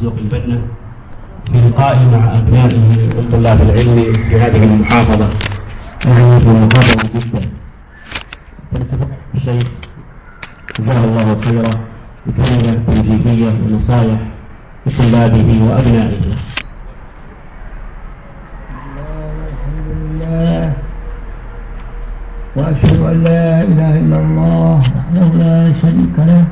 مرزوق البنا. في لقائه مع أبنائه من طلاب العلم في هذه المحافظة. يعني في محافظة جدا. الشيخ جزاه الله خيرا. بكلمة توجيهية ونصائح لطلابه وأبنائه. الحمد لله وأشهد أن لا إله إلا الله وحده لا شريك له.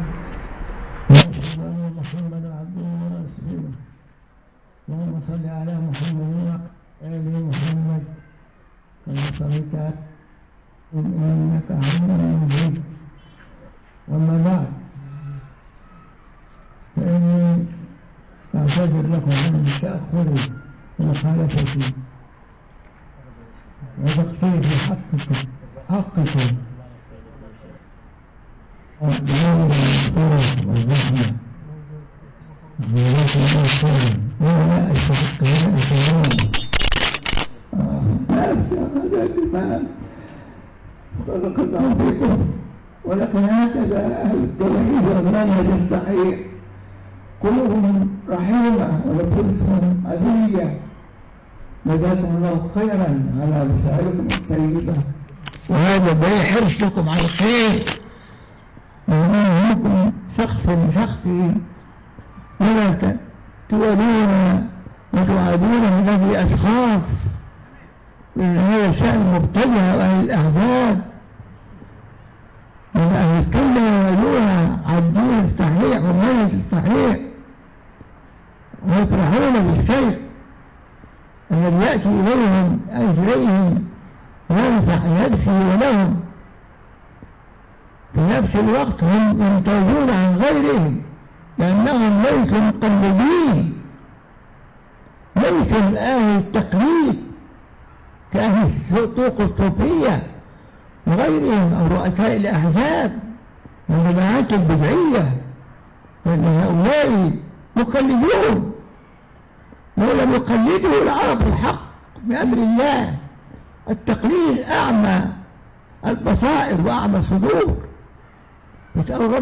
نسأل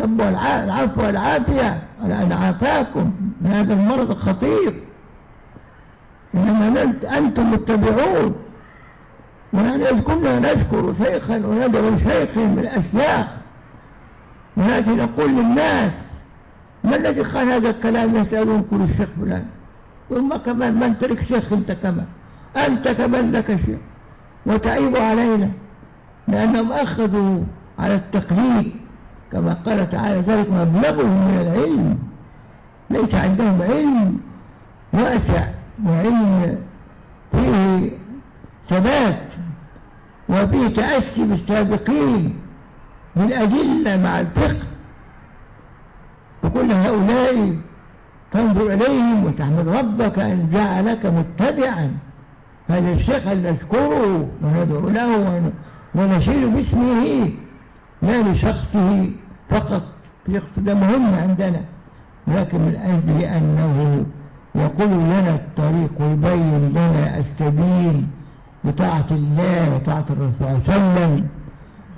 رب العفو والعافية. على أن عافاكم من هذا المرض الخطير. إنما أنتم متبعون. ونحن كنا نذكر شيخا وندعو شيخ من الأشياخ. ونأتي نقول للناس ما الذي قال هذا الكلام؟ يسألون كل الشيخ فلان. ثم كمان من ترك شيخ أنت كمان؟ أنت كمان لك شيخ. وتعيب علينا لأنهم أخذوا على التقليد كما قال تعالى ذلك مبلغهم من العلم ليس عندهم علم واسع وعلم فيه ثبات وفيه تأسي بالسابقين بالأدلة مع الفقه. وكل هؤلاء تنظر إليهم وتحمد ربك أن جعلك متبعا. هذا الشيخ نشكره وندعو له ونشير باسمه لا لشخصه فقط ده مهم عندنا لكن من أجل أنه يقول لنا الطريق ويبين لنا السبيل بطاعة الله وطاعة الرسول صلى الله عليه وسلم.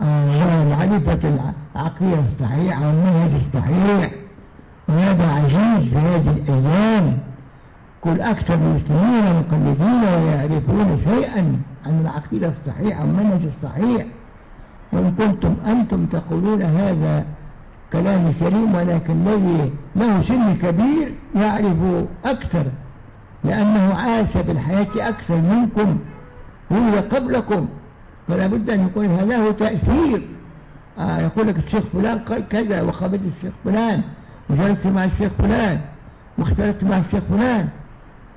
ومعرفة العقيدة الصحيحة والمنهج الصحيح. وهذا عزيز في هذه الأيام. كل أكثر المسلمين مقلدين ويعرفون شيئا عن العقيدة الصحيحة والمنهج الصحيح. وإن كنتم أنتم تقولون هذا كلام سليم ولكن الذي له سن كبير يعرف أكثر لأنه عاش بالحياة أكثر منكم ولد قبلكم. فلا بد أن يكون هذا له تأثير. آه يقول لك الشيخ فلان كذا وخبرت الشيخ فلان وجلست مع الشيخ فلان واختلفت مع الشيخ فلان.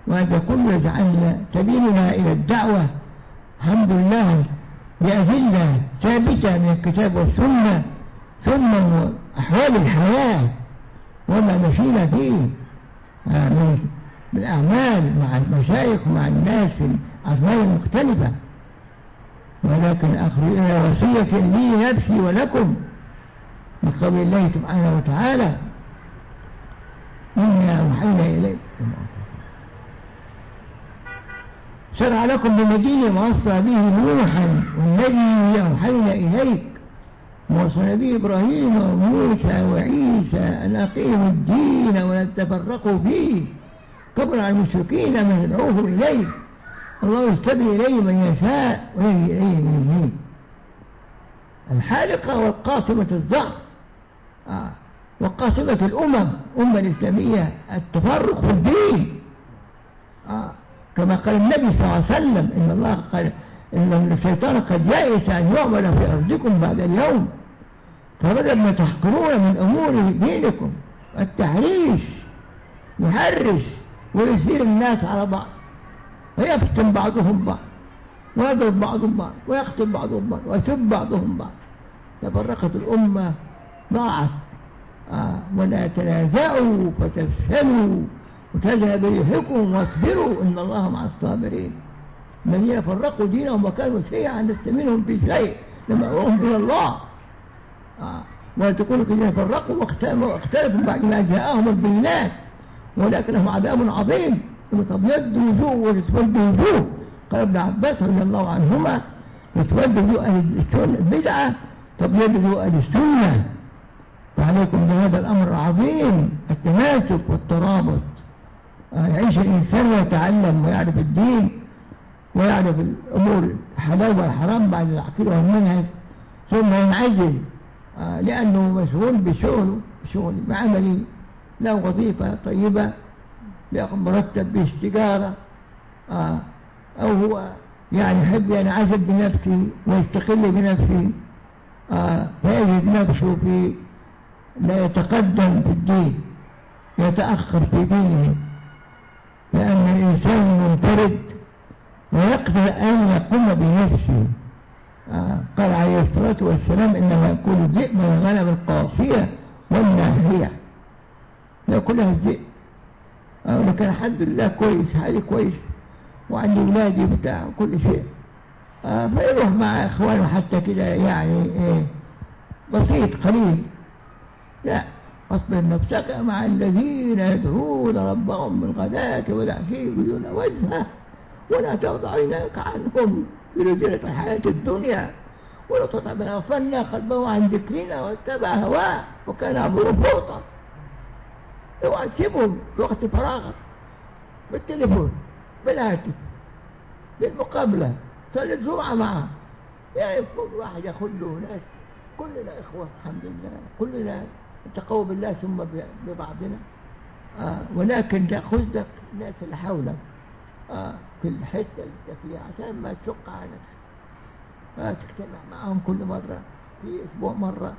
وهذا كله يجعلنا سبيلنا إلى الدعوة. الحمد لله. بأدلة ثابتة من الكتاب والسنة ثم أحوال الحياة وما مشينا فيه من الأعمال مع المشايخ ومع الناس في الأعمال المختلفة. ولكن إلى وصية لي نفسي ولكم من قول الله سبحانه وتعالى إنا أوحينا إليك شرع لكم ما وصى به نوحا والذي أوحينا إليك. وصل به إبراهيم وموسى وعيسى أن أقيموا الدين ولا تفرقوا فيه. كبر على المشركين من يدعوه إليه. الله يستبري إليه من يشاء ويهدي إليه من يهيد الحالقة والقاطمة الظهر آه. وقاطمة الأمم أمة الإسلامية التفرق في الدين. آه. كما قال النبي صلى الله عليه وسلم إن الله قال إن الشيطان قد يأس أن يعمل في أرضكم بعد اليوم فبدل ما تحقرون من أمور دينكم التحريش يحرش ويثير الناس على بعض ويفتن بعضهم بعض ويضرب بعضهم بعض ويقتل بعضهم بعض ويسب بعضهم بعض. تفرقت الأمة ضاعت آه ولا تنازعوا فتفشلوا. وتذهب ريحكم واصبروا إن الله مع الصابرين. الذين فرقوا دينهم وكانوا شيعا لست منهم في شيء لمأوهم إلى الله. آه. ولا تكونوا الذين فرقوا واختلفوا بعد ما جاءهم البينات. ولكن لهم عذاب عظيم. وتبيض وجوه وتسود وجوه. قال ابن عباس رضي الله عنهما يتود وجوه أهل البدعة تبيض وجوه أهل السنة. فعليكم بهذا الأمر العظيم التماسك والترابط. يعيش الإنسان ويتعلم ويعرف الدين ويعرف الأمور الحلال والحرام بعد العقيدة والمنهج ثم ينعزل آه، لأنه مسؤول بشغله بشغل بعمله له وظيفة طيبة بياخذ مرتب بيشتغاله آه أو هو يعني يحب ينعزل بنفسه ويستقل بنفسه آه فيجد نفسه في لا يتقدم في الدين يتأخر في دينه. لأن الإنسان منفرد ويقدر أن يقوم بنفسه. آه قال عليه الصلاة والسلام إنه يكون الذئب من الغنم القافية والناهية. يأكلها الذئب آه لكن الحمد لله كويس حالي كويس. وعندي ولادي بتاع كل شيء. آه فيروح مع إخوانه حتى كده يعني إيه بسيط قليل. لا. أصبر نفسك مع الذين يدعون ربهم بالغداة والعشي يريدون وجهه ولا تغض عيناك عنهم برجلة الحياة الدنيا ولا تطع من أغفلنا قلبه عن ذكرنا واتبع هواه وكان أمره فرطا اوعى تسيبهم في وقت فراغك بالتليفون بالهاتف بالمقابلة صلي الجمعة معه. يعني كل واحد ياخذ له ناس كلنا إخوة الحمد لله كلنا نتقوى بالله ثم ببعضنا. آه ولكن تأخذ لك الناس اللي حولك. آه في الحتة اللي انت فيها عشان ما تشق على نفسك. تجتمع معهم كل مرة في أسبوع مرة.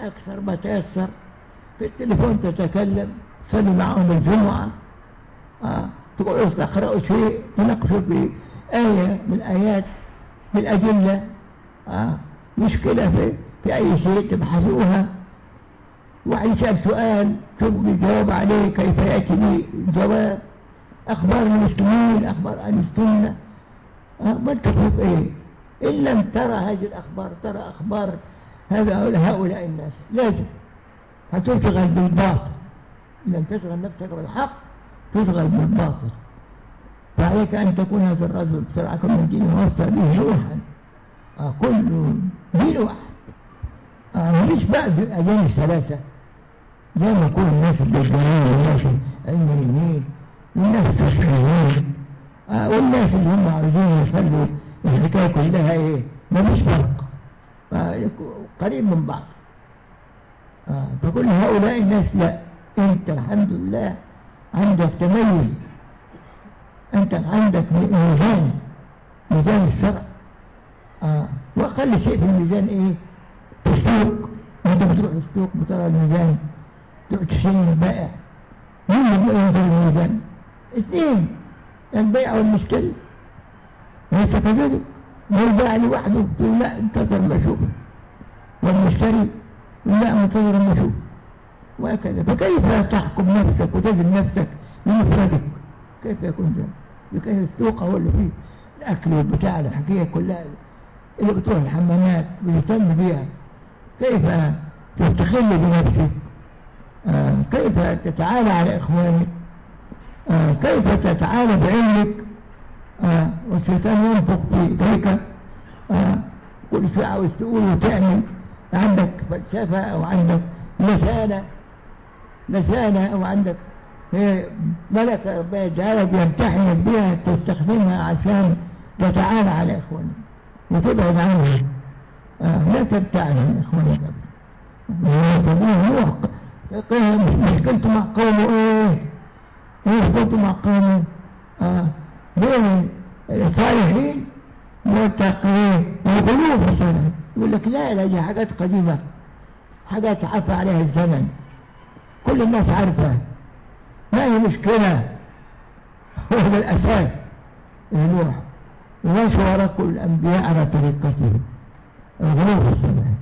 أكثر ما تيسر. في التليفون تتكلم تصلي معهم الجمعة. آه تقول تقرأوا شيء تناقشوا في آية من آيات من الأدلة آه مشكلة في, في أي شيء تبحثوها. وعن يسأل سؤال تبغي الجواب عليه كيف يأتي لي الجواب. أخبار المسلمين أخبار أهل السنة. آه ما تفرق إيه؟ إن لم ترى هذه الأخبار ترى أخبار هؤلاء الناس. لازم. هتشغل بالباطل. لم تشغل نفسك بالحق تشغل بالباطل. فعليك أن تكون هذا الرجل بسرعة من دين وصى به روحا. آه كل دين واحد آه مش بعد الأديان الثلاثة. زي ما يكون الناس الدجالين والناس العلمانيين والناس الشيوعيين آه والناس اللي هم عاوزين يخلوا الحكاية كلها إيه؟ ما فيش فرق قريب من بعض. آه فكل هؤلاء الناس لا أنت الحمد لله عندك تميز. أنت عندك ميزان ميزان الشرع. آه وأقل شيء في الميزان إيه؟ السوق. أنت بتروح السوق بترى الميزان من البائع مين اللي بيقدر الميزان اثنين. البيع والمشتري ليس كذلك البائع لوحده. يقول لا انتظر ما أشوف. والمشتري لا منتظر ما أشوف. وهكذا. فكيف تحكم نفسك وتزن نفسك بمفردك؟ كيف يكون ذلك؟ لكي السوق هو اللي فيه الأكل والبتاع الحكاية كلها اللي بتروح الحمامات بيهتم بيها. كيف تستخل بنفسك؟ كيف تتعالى على إخوانك؟ آه كيف تتعالى بعلمك؟ آه والشيطان ينفق في إيديك. آه كل شيء عاوز تقول وتعمل عندك فلسفة أو عندك لسانة لسانة أو عندك ملكة ربنا جعلك يمتحنك بها تستخدمها عشان تتعالى على إخوانك وتبعد عنهم. آه لا تبتعد عن إخوانك أبدا. مشكلته مع قومه إيه. مشكلته مع آه. بين الصالحين والتقوين وقلوب الصالحين يقول لك لا لا دي حاجات قديمة. حاجات عفى عليها الزمن. كل الناس عارفة. ما هي مشكلة؟ هو الأساس النوح وماشي وراء كل الأنبياء على طريقته؟ الغلوب الصالحين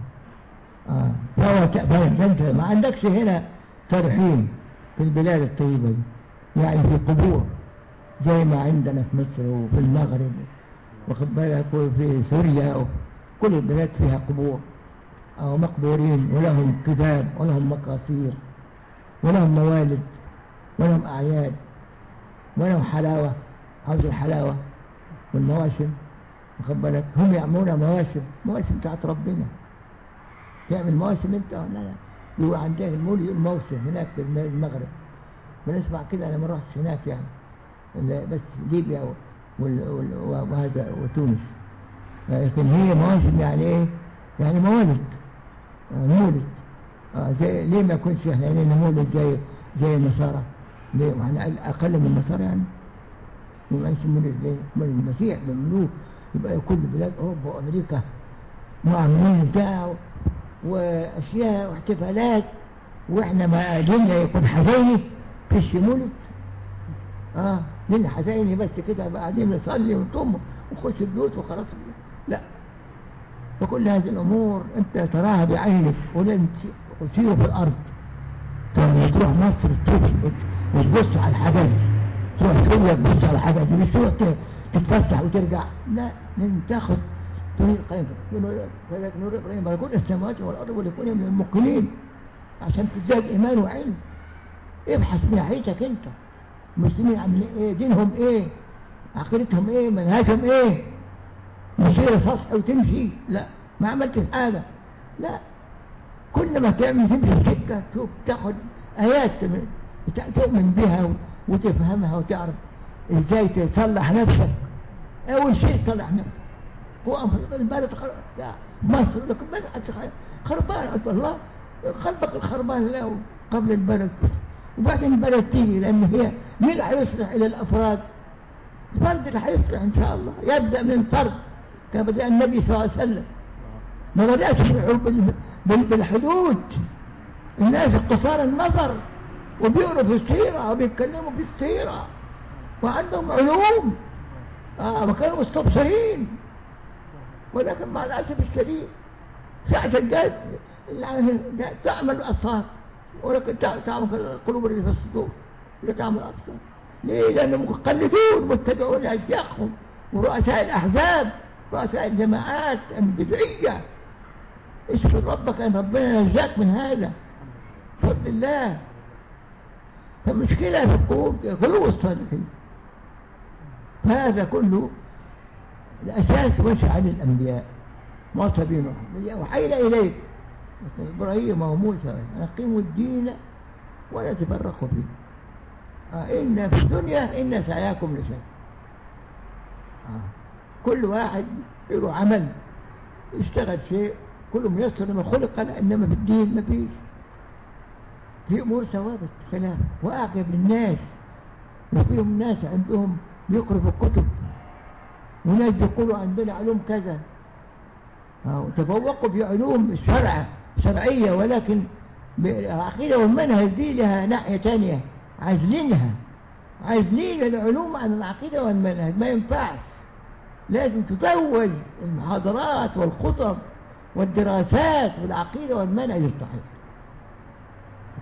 آه. فهو ما عندكش هنا؟ صالحين في البلاد الطيبة دي. يعني في قبور زي ما عندنا في مصر وفي المغرب. واخد بالك؟ وفي سوريا كل البلاد فيها قبور. أو مقبورين ولهم كتاب ولهم مقاصير ولهم موالد ولهم أعياد ولهم حلاوة. عاوز الحلاوة والمواسم واخد بالك؟ هم يعملون مواسم مواسم بتاعت ربنا. تعمل مواسم انت؟ لا لا. يقول عندنا المولي الموسم هناك في المغرب. بنسمع كده أنا ما رحتش هناك يعني. بس ليبيا وهذا وتونس. لكن هي مواسم يعني إيه؟ يعني موالد مولد. آه زي ليه ما يكونش إحنا لنا مولد زي زي النصارى. ليه؟ وإحنا أقل من النصارى يعني. يبقى اسم مولد زي مولد المسيح بيعملوه يبقى كل بلاد أوروبا وأمريكا. معاملين بتاعه وأشياء واحتفالات وإحنا ما ديننا يكون حزيني فيش مولد. آه ديننا حزيني بس كده قاعدين نصلي ونطم ونخش البيوت وخلاص. لا. وكل هذه الأمور أنت تراها بعينك ولن تسير في الأرض. لما تروح مصر وتبص على الحاجات دي. تروح سوريا تبص على الحاجات دي مش تروح تتفسح وترجع. لا لازم تاخد طريق قيم فذلك نور إبراهيم ملكوت السماوات والأرض وليكون من الموقنين عشان تزداد إيمان وعلم. ابحث من ناحيتك أنت. المسلمين عاملين إيه؟ دينهم إيه؟ عقيدتهم إيه؟ منهجهم إيه؟ مسيرة سطح وتمشي لا. ما عملتش حاجة لا. كل ما تعمل تمشي سكة تاخد آيات تؤمن بها وتفهمها وتعرف إزاي تصلح نفسك. أول شيء تصلح نفسك. هو البلد مصر لكن بلد خربان عند الله. قلبك الخربان له قبل البلد. وبعدين البلد تيجي لأن هي مين اللي هيصلح إلى الأفراد. الفرد اللي هيصلح إن شاء الله. يبدأ من فرد. كما بدأ النبي صلى الله عليه وسلم. ما بدأش بالحدود. الناس قصار النظر. وبيقروا في السيرة وبيتكلموا في السيرة وعندهم علوم. آه وكانوا مستبصرين. ولكن مع الأسف الشديد ساعة يعني تعمل الأبصار ولكن تعمل القلوب اللي في الصدور لا تعمل الأبصار ليه؟ لأنهم مقلدون متبعون أشياخهم ورؤساء الأحزاب رؤساء الجماعات البدعية. اشكر ربك أن ربنا نجاك من هذا. بفضل الله فالمشكلة في القلوب غلو الصالحين. فهذا كله الأساس وشع للأنبياء موسى بن وحينا إليك. إبراهيم وموسى أن أقيموا الدين ولا تفرقوا فيه. آه إن في الدنيا إن سعياكم لشيء. آه كل واحد له عمل. يشتغل شيء كله ميسر لما خلق إنما في الدين ما فيش. في أمور ثوابت خلاف واعجب للناس. وفيهم ناس عندهم بيقروا في الكتب. وناس بيقولوا عندنا علوم كذا. تفوقوا في علوم الشرع شرعية ولكن العقيدة والمنهج دي لها ناحية تانية. عازلينها عازلين العلوم عن العقيدة والمنهج. ما ينفعش. لازم تزوج المحاضرات والخطب والدراسات والعقيدة والمنهج الصحيح.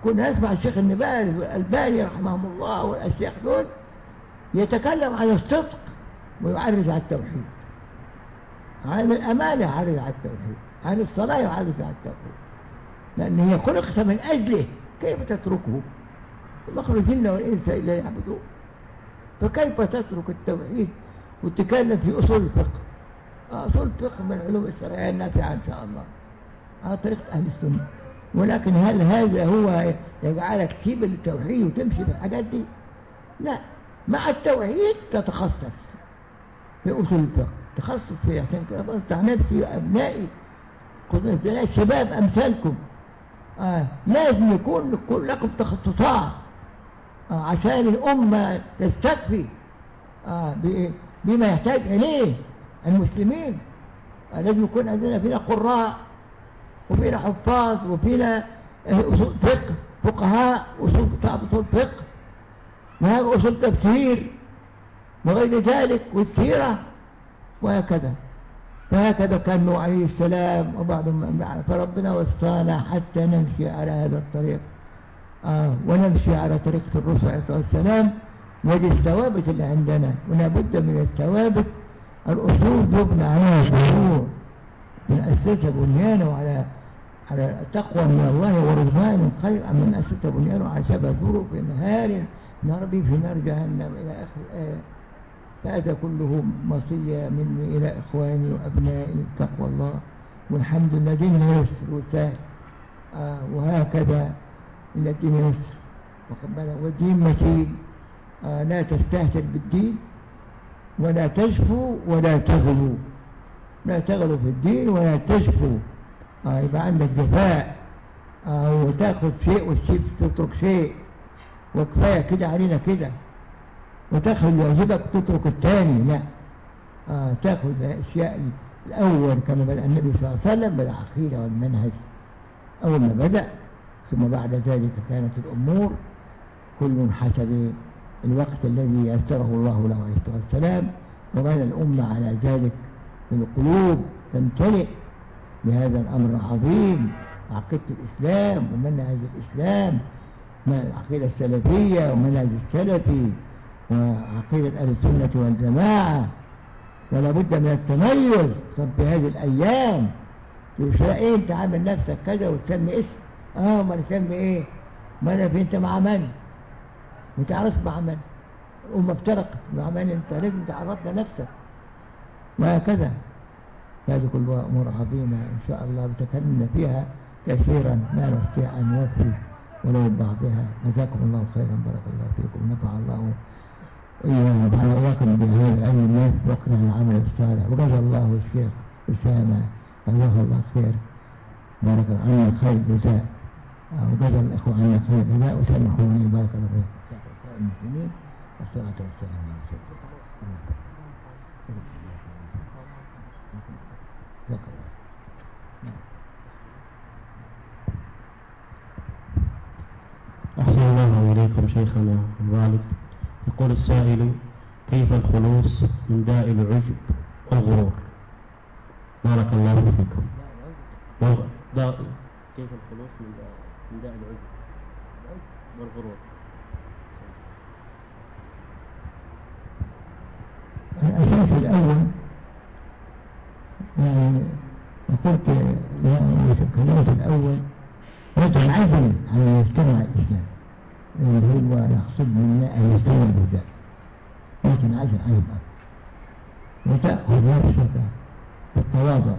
كنا نسمع الشيخ النباز والألباني رحمهم الله والأشياخ دول يتكلم عن الصدق ويعرج على التوحيد. عن الأمانة يعرج على التوحيد. عن الصلاة يعرج على التوحيد. لأن هي خلقت من أجله. كيف تتركه؟ مخرج الجن والإنس إلا يعبدون. فكيف تترك التوحيد وتكلم في أصول الفقه؟ أصول الفقه من العلوم الشرعية النافعة إن شاء الله. على طريقة أهل السنة. ولكن هل هذا هو يجعلك تسيب التوحيد وتمشي في الحاجات دي؟ لا. مع التوحيد تتخصص. الفقه تخصص في عشان كده بفتح نفسي وأبنائي خذوا الشباب أمثالكم. آه لازم يكون لكم تخصصات. آه عشان الأمة تستكفي. آه بما يحتاج إليه المسلمين. آه لازم يكون عندنا فينا قراء وفينا حفاظ وفينا أصول فقه فقهاء أصول أصول فقه. وهذا أصول تفسير. وغير ذلك والسيرة وهكذا. فهكذا كان نوح عليه السلام وبعضهم فربنا وصانا حتى نمشي على هذا الطريق. آه ونمشي على طريقة الرسول عليه الصلاة والسلام. ودي الثوابت اللي عندنا ولا بد من الثوابت. الأصول يبنى عليها الأمور. من أسسها بنيانه على على تقوى من الله ورضوان خير. أم من أسس بنيانه على شبه ظروف نهار نربي في نار جهنم إلى آخر الآية. فهذا كله مصية مني إلى إخواني وأبنائي تقوى الله والحمد لله. ديننا يسر وسهل آه وهكذا إن الدين يسر والدين متين آه لا تستهتر بالدين ولا تشفو ولا تغلو لا تغلو في الدين ولا تشفو آه يبقى عندك جفاء. آه وتأخذ شيء وتسيب تترك شيء. وكفاية كده علينا كده. وتأخذ واجبك تترك الثاني لا. آه تأخذ الاشياء الأول كما بدأ النبي صلى الله عليه وسلم بالعقيدة والمنهج. أول ما بدأ ثم بعد ذلك كانت الأمور كل حسب الوقت الذي يسره الله له عليه الصلاة والسلام. وبنى الأمة على ذلك القلوب. تمتلئ بهذا الأمر العظيم عقيدة الإسلام ومنهج الإسلام العقيدة السلفية ومنهج السلفي. وعقيدة أهل السنة والجماعة ولا بد من التميز. طب في هذه الأيام مش إيه انت عامل نفسك كذا وتسمي اسم. آه ما نسمي إيه؟ ما أنا في أنت مع من؟ ما تعرفش مع من؟ الأمة افترقت. مع من أنت؟ لازم تعرفنا نفسك. وهكذا هذه كلها أمور عظيمة إن شاء الله بتكلمنا فيها كثيرا ما نستطيع أن نوفي ولو بعضها جزاكم الله خيرا بارك الله فيكم. نفع الله وإياكم بهذا العلم الله وقنا العمل الصالح. وجزا الله الشيخ أسامة جزاه الله خير. بارك الله عنا خير جزاء. وجزا الإخوة عنا خير جزاء. وسامحوني بارك الله فيكم المسلمين والصلاة والسلام على رسول أحسن الله إليكم شيخنا. الوالد يقول السائل كيف الخلوص من داء العجب والغرور؟ بارك الله فيكم. داء كيف الخلوص من داء من داء العجب والغرور؟ الأساس الأول يعني قلت في الكلمة الأول يتعزل على المجتمع الإسلامي هو يقصد من أهل السنة بالذات. لكن عشر أيضا. وتأخذ نفسك بالتواضع.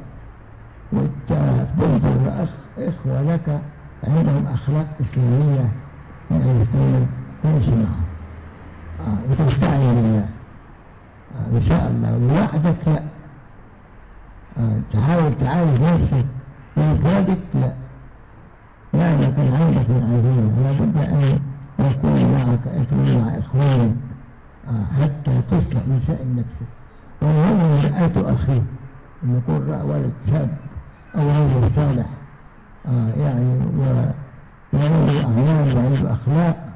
وتنظر إخوة لك عندهم أخلاق إسلامية من أهل السنة تمشي معهم آه وتستعين بالله. آه إن شاء الله. لوحدك لا. آه تحاول تعالج نفسك. ذلك لا يعني كان عندك من عزيمة لابد أن يكون معك يكون مع إخوانك آه حتى تصلح من شأن نفسك ومهم مرآة أخيه أن يكون ولد شاب أو رجل صالح آه يعني وعنده أعمال وعنده أخلاق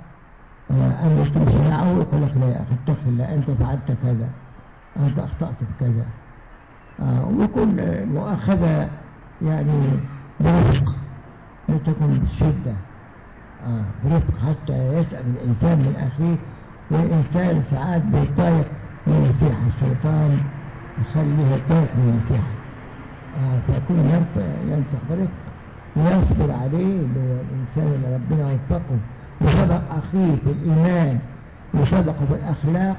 آه أن تمشي معه ويقول لك لا يا أخي اتق الله أنت فعلت كذا أنت أخطأت في كذا. آه ويكون المؤاخذة يعني برفق لا تكون بالشدة برفق حتى يسأل الإنسان من أخيه والإنسان ساعات بيطايق من نصيحة الشيطان يخليه يطايق من نصيحة. آه فيكون ينصح برفق ويصبر عليه اللي هو الإنسان اللي ربنا وفقه وسبق أخيه في الإيمان وسبقه في الأخلاق.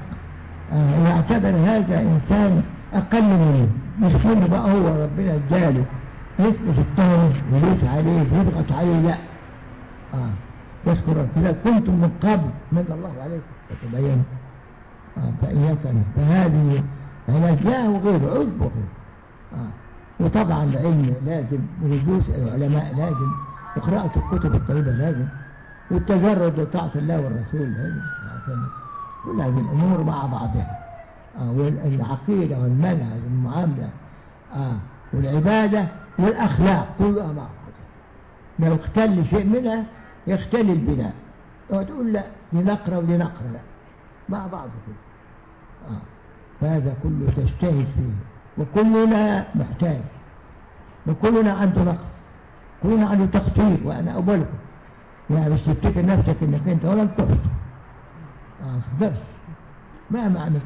آه يعتبر هذا إنسان أقل منه. مش كله بقى هو ربنا اداله. يثبت الثاني ويدوس عليه ويضغط عليه لا. آه. يذكر كذا كنتم من قبل من الله عليكم. فتبينوا آه. فإياك فهذه علاج لا وغيره عذب وغيره آه. وطبعا العلم لازم ولجوس العلماء لازم وقراءة الكتب الطيبة لازم والتجرد لطاعة الله والرسول لازم. كل هذه الأمور مع بعضها. آه والعقيدة والمنهج والمعاملة. والعبادة والأخلاق كلها مع بعضها. لو اختل شيء منها يختل البناء. وتقول لا ودي نقرة. لا. مع بعض كله آه. فهذا كله تجتهد فيه. وكلنا محتاج. وكلنا عنده نقص. كلنا عنده تقصير وأنا أولكم يعني مش تفتكر نفسك إنك أنت ولا تحت آه تقدرش. مهما عملت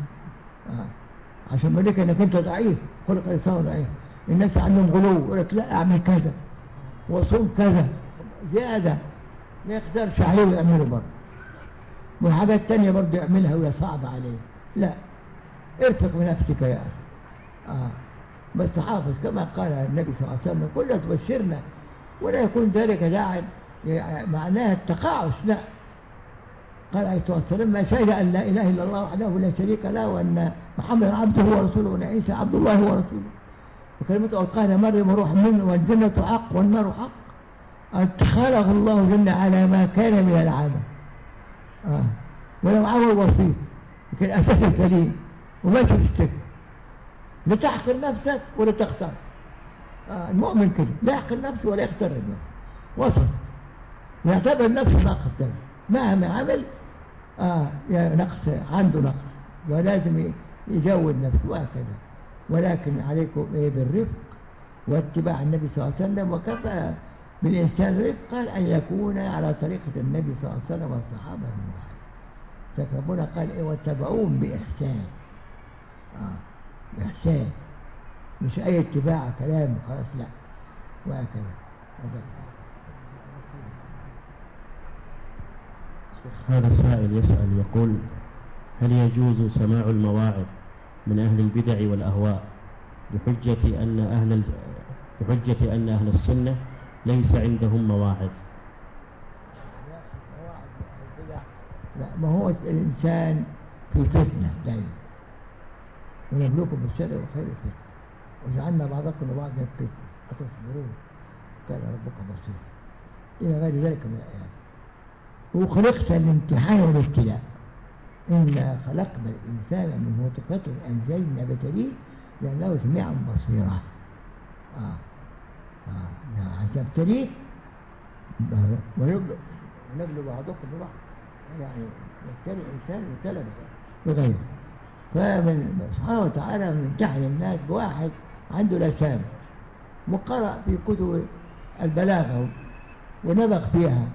آه. عشان مالك إنك أنت ضعيف. خلق الإنسان ضعيف. الناس عندهم غلو. يقول لك لا أعمل كذا. وصوم كذا. زيادة. ما يقدرش عليه ويعمله برضه. والحاجات التانية برضه يعملها وهي صعبة عليه. لا ارفق بنفسك يا أخي. آه. بس حافظ كما قال النبي صلى الله عليه وسلم كلها تبشرنا. ولا يكون ذلك داعي معناها التقاعس لا. قال عليه الصلاة والسلام ما شهد أن لا إله إلا الله وحده لا شريك له وأن محمد عبده ورسوله وأن عيسى عبد الله ورسوله. وكلمة ألقاها مريم روح منه والجنة حق والنار حق. خلق الله جل على ما كان من العمل. آه. ولو عمل بسيط لكن أساس سليم وماشي في السكة نفسك ولا تختار. آه. المؤمن كده لا يحقر نفسه ولا يختار النفس. وسط. يعتبر نفسه ناقص ده مهما عمل آه نقص عنده نقص. ولازم يزود نفسه وهكذا. ولكن عليكم إيه بالرفق واتباع النبي صلى الله عليه وسلم وكفى بالإنسان رفقا أن يكون على طريقة النبي صلى الله عليه وسلم والصحابة من بعد. فربنا قال إيه واتبعوهم بإحسان. آه بإحسان. مش أي اتباع كلام خلاص لا. وهكذا. هذا. سائل يسأل يقول هل يجوز سماع المواعظ من أهل البدع والأهواء بحجة أن أهل بحجة أن أهل السنة؟ ليس عندهم مواعظ. لا ما هو الإنسان في فتنة دائما. ونبلوكم بالشر والخير فتنة. وجعلنا بعضكم لبعض فتنة. أتصبرون؟ كان ربك بصير. إلى غير ذلك من الآيات. وخلقت الامتحان والابتلاء. إنا خلقنا الإنسان من نطفة أنزلنا بتليه لأنه سميع بصيرا. آه. ابتليه ونبلو بعضكم ببعض يعني يبتلي إنسان وابتلى بغيره. فمن سبحانه وتعالى امتحن الناس بواحد عنده لسان وقرأ في كتب البلاغة ونبغ فيها.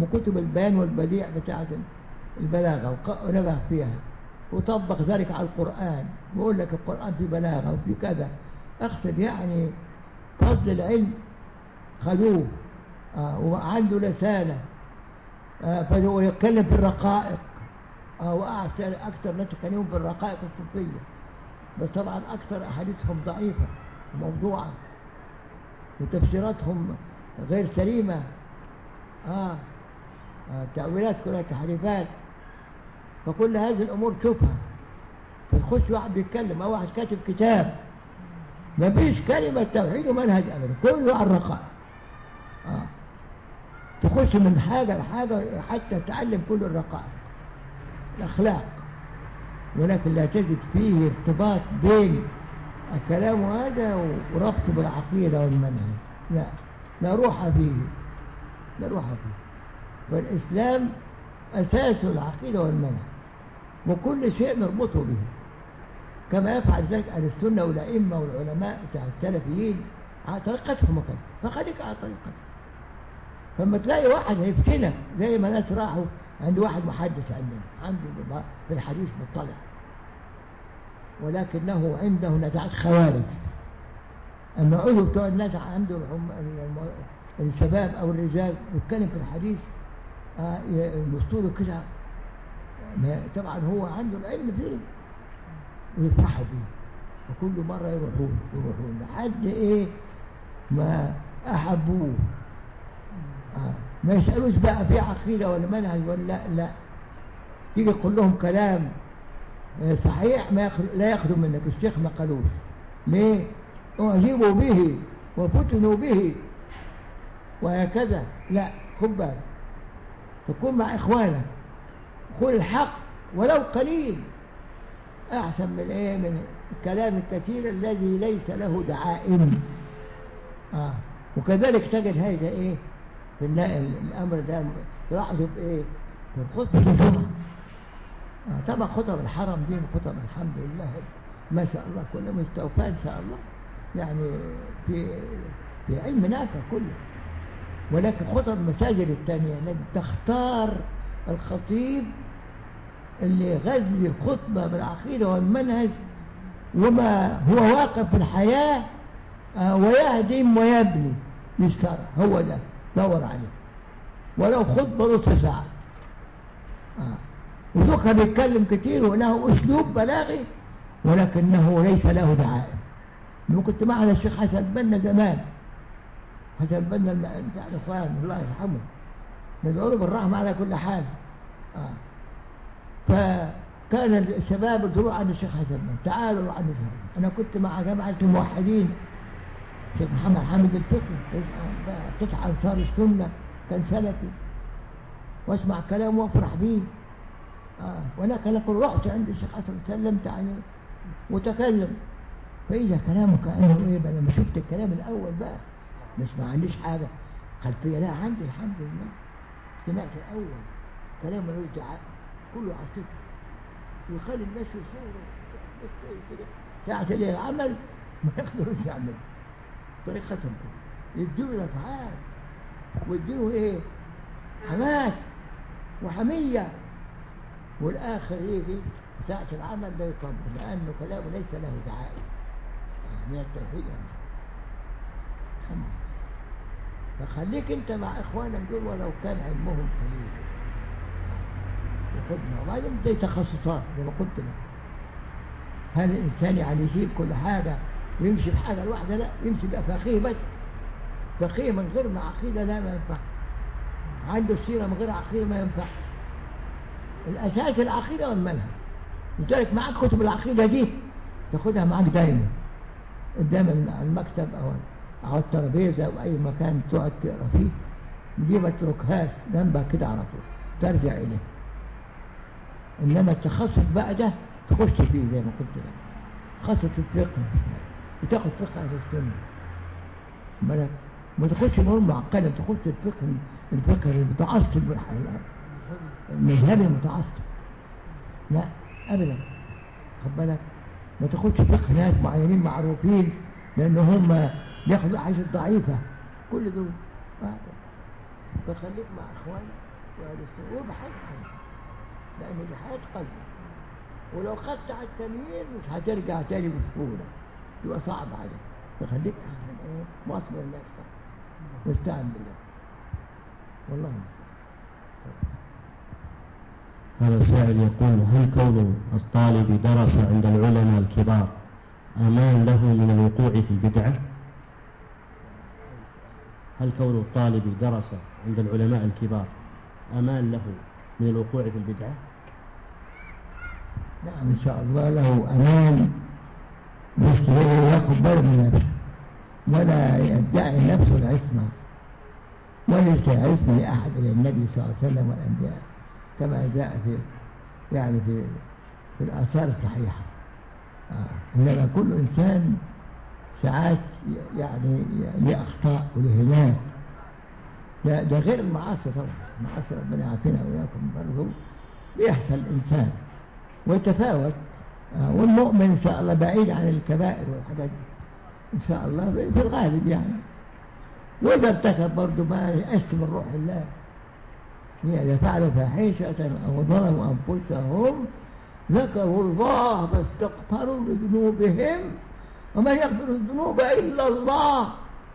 وكتب البيان والبديع بتاعت البلاغة ونبغ فيها. وطبق ذلك على القرآن. ويقول لك القرآن في بلاغة وفي كذا. أقصد يعني فضل العلم خذوه آه وعنده لسانة آه فهو يتكلم في الرقائق آه وأحسن أكثر ناس يتكلمون في الرقائق الصوفية بس طبعا أكثر أحاديثهم ضعيفة وموضوعة وتفسيراتهم غير سليمة. آه تأويلات كلها تحريفات. فكل هذه الأمور تشوفها فتخش واحد بيتكلم أو واحد كاتب كتاب. ما فيش كلمة توحيد ومنهج أبدا. كله على الرقاء. آه. تخش من حاجة لحاجة حتى تعلم كل الرقائق الأخلاق. ولكن لا تجد فيه ارتباط بين الكلام هذا وربطه بالعقيدة والمنهج. لا. لا روح فيه. لا روح فيه. فالإسلام أساسه العقيدة والمنهج. وكل شيء نربطه به. كما يفعل ذلك أهل السنة والأئمة والعلماء بتاع السلفيين على طريقتهم وكذا. فخليك على طريقتهم. فلما تلاقي واحد هيفتنك زي ما ناس راحوا عند واحد محدث عندنا عنده في الحديث مطلع. ولكنه عنده نزعات خوارج. عضو بتوع الناس عنده الشباب أو الرجال يتكلم في الحديث الاسطوره كده طبعا هو عنده العلم فيه. ويفرحوا بيه وكل مرة يروحون يروحون. لحد إيه؟ ما أحبوه. آه. ما يسألوش بقى في عقيدة ولا منهج ولا لا لا. تيجي تقول لهم كلام آه، صحيح ما ياخد لا ياخذوا منك. الشيخ ما قالوش. ليه؟ أعجبوا به وفتنوا به. وهكذا. لا خد بالك. تكون مع إخوانك. قول الحق ولو قليل. أحسن من إيه؟ من الكلام الكثير الذي ليس له دعائم. آه. وكذلك تجد هذا إيه؟ في الأمر ده تلاحظوا بإيه؟ في خطبة الجمعة آه. طبعا خطب الحرم دي خطب الحمد لله. ما شاء الله كلها مستوفاة إن شاء الله. يعني في في علم نافع كله. ولكن خطب المساجد الثانية تختار الخطيب اللي يغذي الخطبة بالعقيدة والمنهج وما هو واقف في الحياة آه، ويهدم ويبني. للشرع هو ده. دور عليه. ولو خطبة نصف ساعة. آه. ودوكا بيتكلم كتير وله أسلوب بلاغي ولكنه ليس له دعائم. لو كنت معنا الشيخ حسن بنا زمان. حسن بنا بتاع الإخوان الله يرحمه. ندعو له بالرحمة على كل حال. آه. فكان الشباب تروح عند الشيخ حسن تعالوا عند الشيخ أنا كنت مع جماعة الموحدين. الشيخ محمد حامد الفقي تسعة أنصار السنة كان سلفي. واسمع كلامه وافرح به. آه. ولكن أقول رحت عند الشيخ حسن سلمت عليه وتكلم. فإذا كلامه كأنه إيه بقى؟ لما شفت الكلام الأول بقى مش ما عنديش حاجة. خلفية لا عندي الحمد لله. سمعت الأول كلام ملوش دعاء كله عاطفي ويخلي الناس يصوروا. كده ساعة اللي العمل ما يقدروش يعملوا. طريقتهم كده يديله الأفعال ويديله إيه؟ حماس وحمية. والآخر يجي ساعة العمل لا يطبق لأنه كلامه ليس له من التوحيد محمد فخليك أنت مع إخوانك دول ولو كان علمهم قليل. وخدنا وبعدين دي تخصصات زي ما قلت لك. هل الإنسان يعني يسيب كل حاجة ويمشي بحاجة لوحده لا يمشي بقى فقيه بس. فقيه من غير ما عقيدة لا ما ينفع. عنده سيرة من غير عقيدة ما ينفع. الأساس العقيدة والمنهج. لذلك معاك كتب العقيدة دي تاخدها معاك دايما. قدام المكتب أو على الترابيزة أو أي مكان تقعد تقرأ فيه دي ما تتركهاش جنبك كده على طول. ترجع اليه إنما التخصص بقى ده تخش فيه زي ما قلت لك. خاصة الفقه. وتاخد فقه على السنة. بالك ما تاخدش امور معقدة تاخدش الفقه الفقه المتعصب. المذهبي المتعصب. لا ابدا. خد بالك. ما تاخدش فقه ناس معينين معروفين لأن هم بياخدوا الأحاديث الضعيفة. كل دول. فخليك مع السنة. وابحث عنها دي حياه قلبك ولو خدت على التمييز مش هترجع تاني بسهولة. يبقى صعب عليك. فخليك أحسن إيه؟ مصبر نفسك واستعن بالله. والله. هذا سائل يقول هل كون الطالب درس عند العلماء الكبار أمان له من الوقوع في البدعة هل كون الطالب درس عند العلماء الكبار أمان له من الوقوع في البدعة؟ نعم إن شاء الله له أمان. بس ياخذ باله من نفسه ولا يدعي نفسه العصمة وليس عصمة لأحد إلى النبي صلى الله عليه وسلم والأنبياء كما جاء في يعني في في الآثار الصحيحة. آه. إنما كل إنسان ساعات يعني له أخطاء وله هناك ده, ده غير المعاصي طبعا. المعاصي ربنا يعافينا وإياكم برضه بيحصل الإنسان ويتفاوت. آه. والمؤمن إن شاء الله بعيد عن الكبائر والحاجات إن شاء الله في الغالب يعني. وإذا ارتكب برضه ما يأس من روح الله إذا فعلوا فاحشة أو ظلموا أنفسهم ذكروا الله فاستغفروا لذنوبهم وما يغفر الذنوب إلا الله.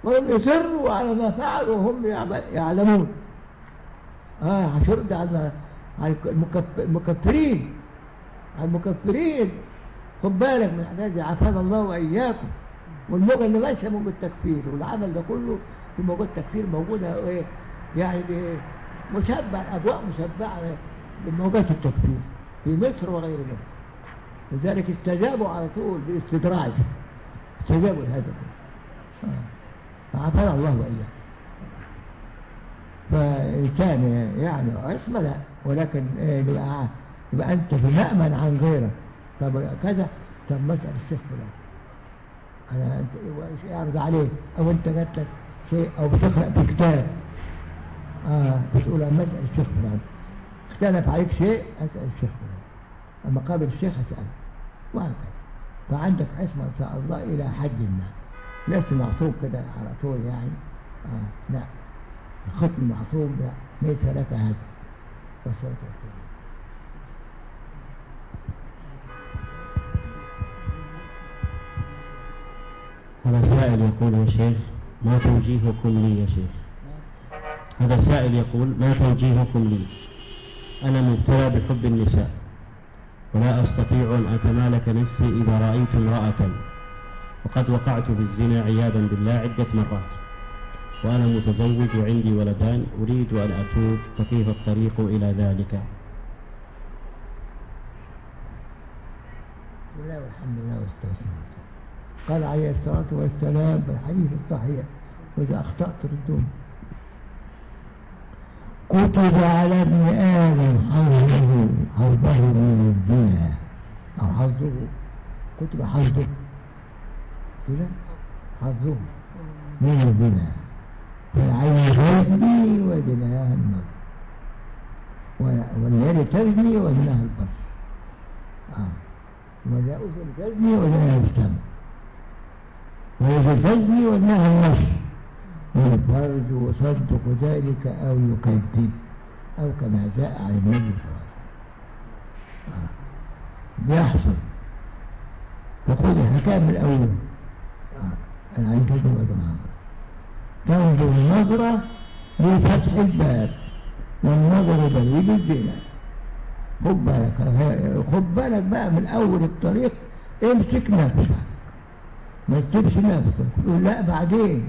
ولم يصروا على ما فعلوا وهم يعلمون. آه هشرد على المكفرين. على المكفرين. خد بالك من الحاجات دي عافانا الله وإياكم. والموجة اللي ماشية موجة تكفير والعمل ده كله في موجة تكفير موجودة إيه يعني مشبع أجواء مشبعة بموجات التكفير في مصر وغير مصر. لذلك استجابوا على طول باستدراج استجابوا لهذا كله آه. فعافانا الله وإياه فإنسان يعني عصمة لا ولكن يبقى, يبقى أنت في مأمن عن غيرك طب كذا طب مسأل الشيخ فلان. أنا يعرض عليك أو أنت جات لك شيء أو بتقرأ في كتاب. آه بتقول أنا مسأل الشيخ فلان. اختلف عليك شيء أسأل الشيخ فلان. أما قابل الشيخ أسأله وهكذا. فعندك عصمة إن شاء الله إلى حد ما. لست معصوم كده على طول يعني. آه لا. الختم معصوم لا ليس لك هذا. والصلاة والسلام هذا سائل يقول يا شيخ ما توجيهكم لي يا شيخ؟ هذا سائل يقول ما توجيهكم لي أنا مبتلى بحب النساء ولا أستطيع أن أتمالك نفسي إذا رأيت امرأة. وقد وقعت في الزنا عياذا بالله عدة مرات. وأنا متزوج وعندي ولدان أريد أن أتوب فكيف الطريق إلى ذلك؟ بسم الله والحمد لله واستغفر قال عليه الصلاة والسلام في الحديث الصحيح وإذا أخطأت ردون كتب على ابن آدم حظه حظه من الزنا أو حظه. كتب حظه. كده حظه. من الزنا. فالعين تزني وزناها النظر. واليد تزني وزناها البصر. آه. أذن تزني وزناها السمع وإذا تزني وزناها النصر. والفرج يصدق ذلك أو يكذب أو كما جاء عن النبي صلى الله عليه وسلم. آه. بيحصل. فخذ الحكاية من الأول. آه. العين تزني وزناها النصر تنظر النظرة لفتح الباب والنظر دليل الزنا خد بالك خد بالك بقى من أول الطريق امسك نفسك. ما تسيبش نفسك. تقول لا بعدين؟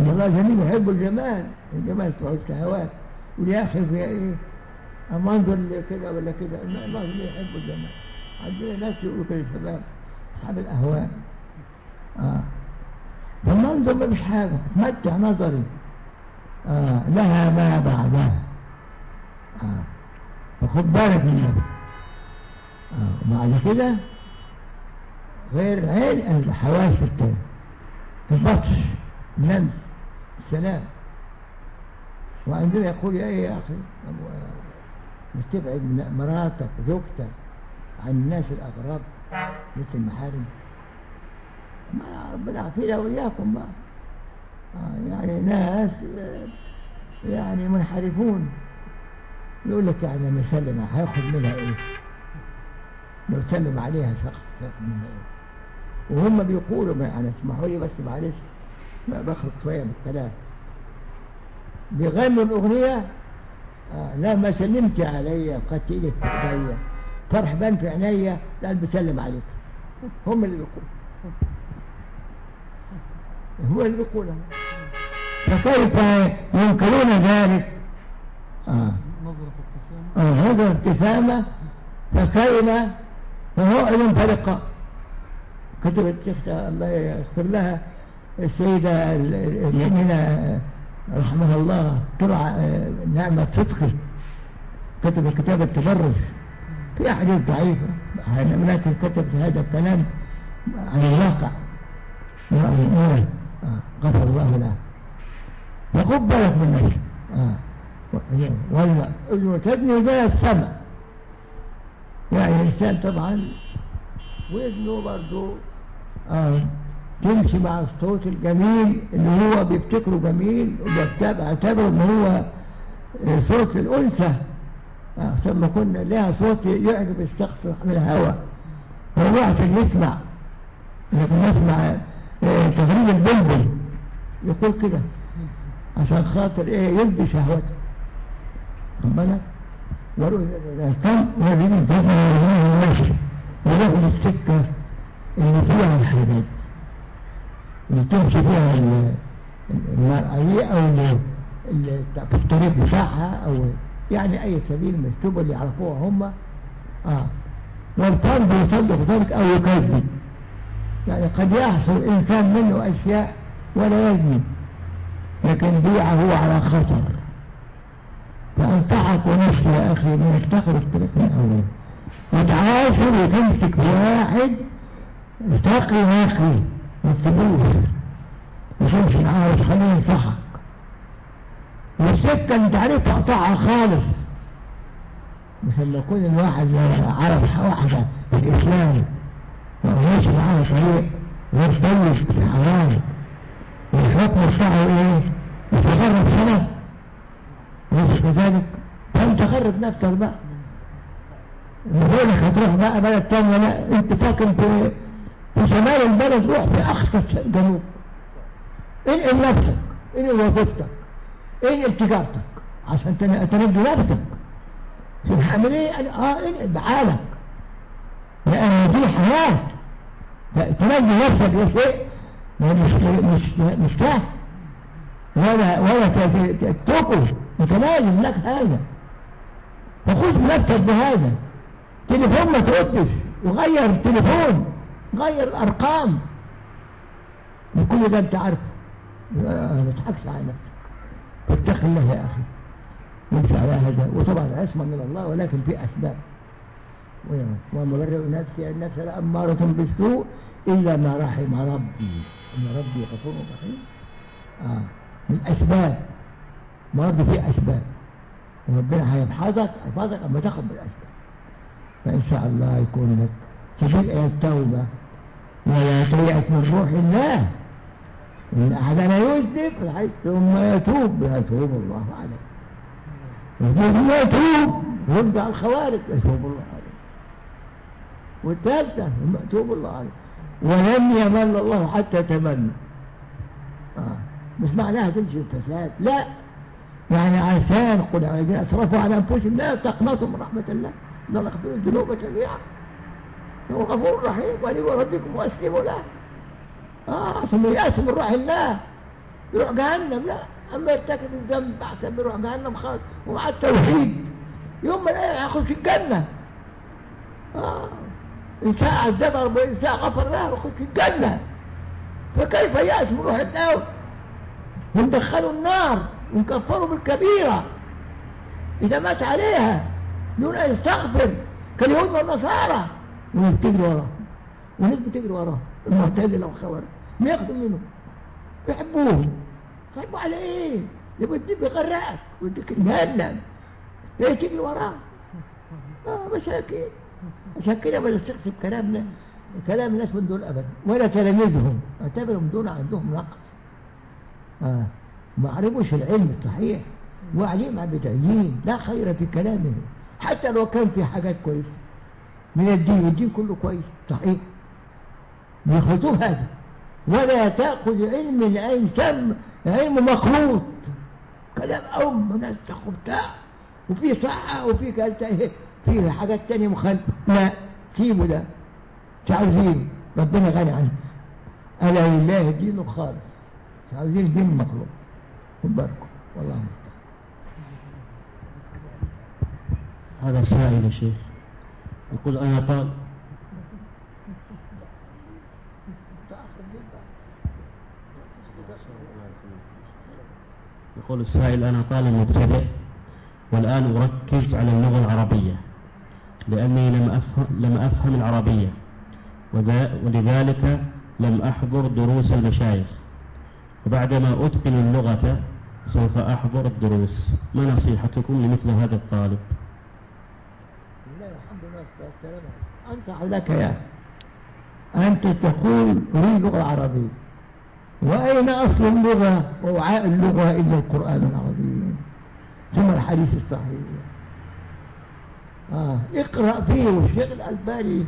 الله جميل يحب الجمال. الجمال تقعد شهوات يقول يا أخي في إيه؟ اما انظر كده ولا كده. الله جميل يحب الجمال. عندنا ناس يقولوا كده شباب أصحاب الاهواء آه. فالمنظر ما مش حاجة. تمتع نظري. آه لها ما بعدها. آه فخد بالك من نفسك. آه وبعد كده غير العين الحواس التانية البطش اللمس السلام وعندنا يقول يا إيه يا أخي مش تبعد من مراتك وزوجتك عن الناس الأغراب مثل المحارم. ربنا عافينا وإياكم بقى. آه يعني ناس يعني منحرفون. يقول لك يعني لما يسلم هياخد منها إيه؟ لو سلم عليها شخص هياخد منها إيه؟ وهم بيقولوا يعني اسمحوا لي بس معلش بخرج شوية من الكلام. بيغنوا الأغنية آه لا ما سلمت عليا وخدت إيدك في إيديا. فرح بان في عينيا لا بسلم عليك. هم اللي بيقولوا. هو اللي بيقولها فكيف ينكرون ذلك آه. نظرة ابتسامة آه. نظرة ابتسامة فكيف وموعد فرقة كتبت شيخة الله يغفر لها السيدة المؤمنة رحمها الله ترعى نعمة صدقي كتبت كتاب التبرج في أحاديث ضعيفة لكن كتبت هذا الكلام عن الواقع آه. غفر الله له. بالك من نفسك آه. والمعتدني زي السمع. يعني الإنسان طبعا. وإذنه برضه آه. تمشي مع الصوت الجميل اللي هو بيفتكره جميل وبيعتبره إن هو صوت الأنثى. آه. ثم كنا لها صوت يعجب الشخص من الهوى هو واحد يسمع. لكن يسمع تغريد البلبل يقول كده. عشان خاطر إيه؟ يلبي شهوته. بالك؟ والكم ويريد تفهم الله ماشي وياخد السكة اللي فيها الحاجات. اللي تمشي فيها ال- المرأة دي أو في الطريق بتاعها أو يعني أي سبيل السبل اللي يعرفوها هم. آه. والفرد يصدق ذلك أو يكذب. يعني قد يحصل إنسان منه أشياء ولا يزني لكن بيعه هو على خطر. فأنصحك ونفسي يا أخي أنك تاخذ الطريق من أوله. وتعاشر وتمسك بواحد تقي نقي ما تسيبوش مش امشي عارف خليه ينصحك والسكة انت عارف تقطعها خالص مش لما يكون الواحد عرف واحدة في الإسلام. وماشي معاها طريق غير طيب في حرام والحكم بتاعه إيه؟ يتغرب سنة مش كذلك نفسك بقى. بقولك هتروح بقى بلد تانية لا انت ساكن في في شمال البلد روح في أقصى الجنوب انقل نفسك انقل وظيفتك؟ انقل تجارتك عشان تن- تنجي نفسك. هعمل إيه؟ آه انقل بعالك. لأن دي حياة. ت- تنجي نفسك ده شيء مش مش مش سهل. ولا ولا تتركه. انت لازم لك هذا فخذ بنفسك بهذا. تليفون ما تردش وغير التليفون غير الارقام وكل ده انت عارفه ما تضحكش على نفسك. اتق الله يا أخي. وامشي على هذا. وطبعا العصمه من الله ولكن في أسباب. وما برئ نفسي النفس لأمارة بالسوء إلا ما رحم ربي إن ربي غفور رحيم. آه. من أسباب. برضه في أسباب. وربنا هيبحثك يحفظك أما تاخد بالأسباب. فإن شاء الله يكون لك إلى التوبة ولا تيأس من روح الله. إن أحدنا يذنب ثم يتوب. يتوب الله عليه. ثم يتوب. ويرجع الخوارج يتوب الله عليه. والثالثة يتوب الله عليه. ولن يمل الله حتى تمنى آه. مش معناها تمشي الفساد لا. يعني عشان قل على الذين أسرفوا على أنفسهم لا تقنطوا من رحمة الله. إن الله يغفر الذنوب جميعا. هو غفور رحيم. ولي ربكم وأسلموا له. آه عشان يأس من روح الله يروح جهنم لا. أما يرتكب الذنب احسن يروح جهنم خالص ومع التوحيد. يوم ما الايه يخش الجنة. آه. إن شاء عذبه وإن شاء غفر له ويخش الجنة. فكيف يأس من روح الله وندخلوا النار. ونكفروا بالكبيرة. إذا مات عليها دون أن يستغفر كاليهود والنصارى. وناس تجري وراه. وناس بتجري وراه. المعتزلة والخوارج. ما ياخدوا منه يحبوه صيبوا على إيه؟ يبقى الدين بيغرقك. ويديك جهنم ليه تجري وراه؟ آه مساكين عشان كده ما نستقسم كلامنا. كلام الناس من دول ابدا ولا تلاميذهم. اعتبرهم دول عندهم نقص. آه. ما عرفوش العلم الصحيح وعليم عن بدعيين لا خير في كلامهم حتى لو كان في حاجات كويسة. من الدين والدين كله كويس صحيح. بيخلطوه هذا. ولا تأخذ علم الإنسان علم مخلوط. كلام أم ناس بتاع وفي صحة وفي في حاجات تانية مخالفة لا سيبوا ده. مش عاوزين ربنا غني عنه. ألا لله الدين الخالص مش عاوزين دين مخلوق والله هذا سائل يا شيخ. يقول أنا طال يقول السائل أنا طالب مبتدئ والآن أركز على اللغة العربية لأني لم أفهم, لم أفهم العربية. ولذلك لم أحضر دروس المشايخ. وبعدما أتقن اللغة سوف أحضر الدروس. ما نصيحتكم لمثل هذا الطالب؟ لله الحمد لله والسلام أنصح لك يا. أنت تقول أريد لغة عربية وأين أصل اللغة؟ ووعاء اللغة إلا القرآن العظيم. ثم الحديث الصحيح. آه. اقرأ فيه والشيخ الألباني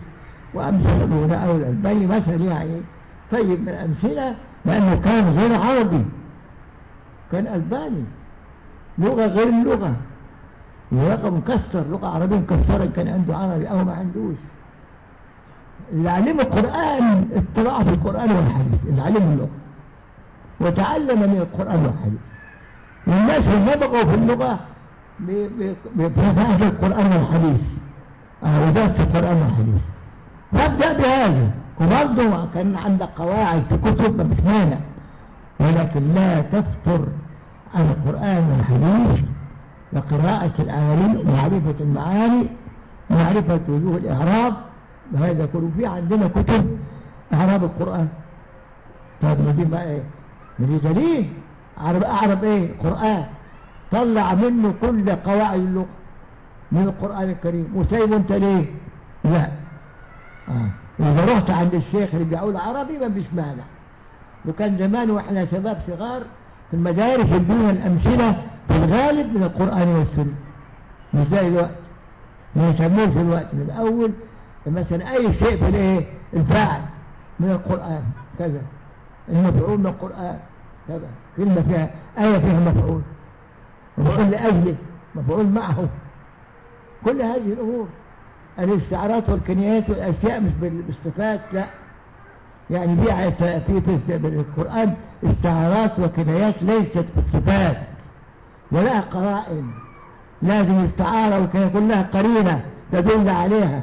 وأمثله هنا أو الألباني مثل يعني طيب من الأمثلة لأنه كان غير عربي. كان ألباني. لغة غير اللغة. ولغة مكسر لغة عربية مكسرة كان عنده عربي أو ما عندوش. اللي علم القرآن اطلاع في القرآن والحديث اللي علم اللغة. وتعلم من القرآن والحديث. والناس اللي نبغوا في اللغة بفهم القرآن والحديث. أو درس القرآن والحديث. فابدأ بهذا. وبرضه كان عندك قواعد في كتب ما ولكن لا تفتر عن القرآن والحديث وقراءة الآيين ومعرفة المعاني ومعرفة وجوه الإعراب وهذا كله في عندنا كتب إعراب القرآن. ما دي بقى إيه؟ دي دليل. أعرب, أعرب إيه؟ قرآن. طلع منه كل قواعد اللغة من القرآن الكريم. وسايب أنت ليه؟ لا. آه. إذا رحت عند الشيخ اللي بيقول عربي ما بيش مانع. وكان زمان وإحنا شباب صغار في المدارس يدونا الأمثلة في الغالب من القرآن والسنة. مش زي الوقت. ما يسموه في الوقت من الأول مثلا أي شيء في الإيه؟ الفاعل من القرآن. كذا. المفعول من القرآن. كذا. كلمة فيها آية فيها مفعول. مفعول لأجله. مفعول معه. كل هذه الأمور. الاستعارات والكنيات والأشياء مش بالصفات لا. يعني في في القرآن استعارات وكنايات ليست بالصفات ولا قرائن. لازم استعارة وكان كلها قرينة تدل عليها.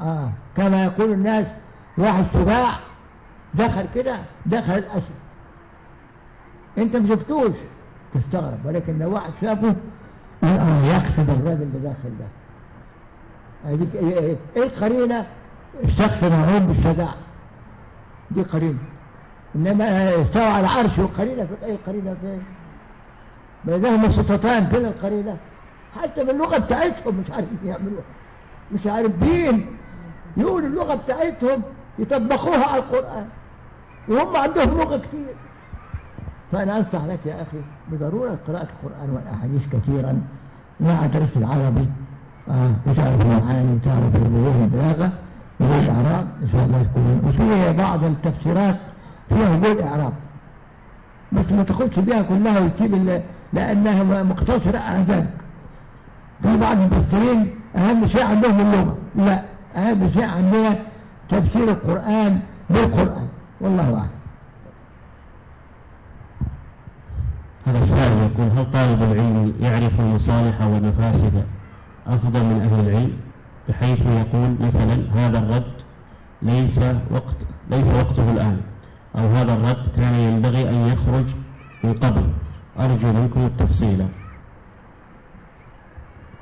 آه كما يقول الناس واحد سباع دخل كده دخل الأسد. أنت ما شفتوش؟ تستغرب ولكن لو واحد شافه آه يقصد الراجل اللي داخل ده. هذيك إيه, إيه, القرينة؟ الشخص مرعوب بالشجاعة. دي قرينة. إنما استوى على العرش وقرينة في أي قرينة فين بينهما سلطتان فين القرينة. حتى باللغة بتاعتهم مش عارف يعملوها. مش عارف دين. يقول اللغة بتاعتهم يطبقوها على القرآن. وهم عندهم لغة كتير. فأنا أنصح لك يا أخي بضرورة قراءة القرآن والأحاديث كثيرا. مع درس العربي. آه وتعرف المعاني وتعرف الوجوه البلاغة والإعراب إن شاء الله تكون وفي بعض التفسيرات فيها وجود إعراب بس ما تاخدش بيها كلها وتسيب لأنها مقتصرة على ذلك. في بعض المفسرين أهم شيء عندهم اللغة. لا أهم شيء عندنا تفسير القرآن بالقرآن. والله أعلم. هذا السائل يقول هل طالب العلم يعرف المصالح والمفاسد أفضل من أهل العلم؟ بحيث يقول مثلا هذا الرد ليس وقت ليس وقته الآن. أو هذا الرد كان ينبغي أن يخرج من قبل. أرجو منكم التفصيل.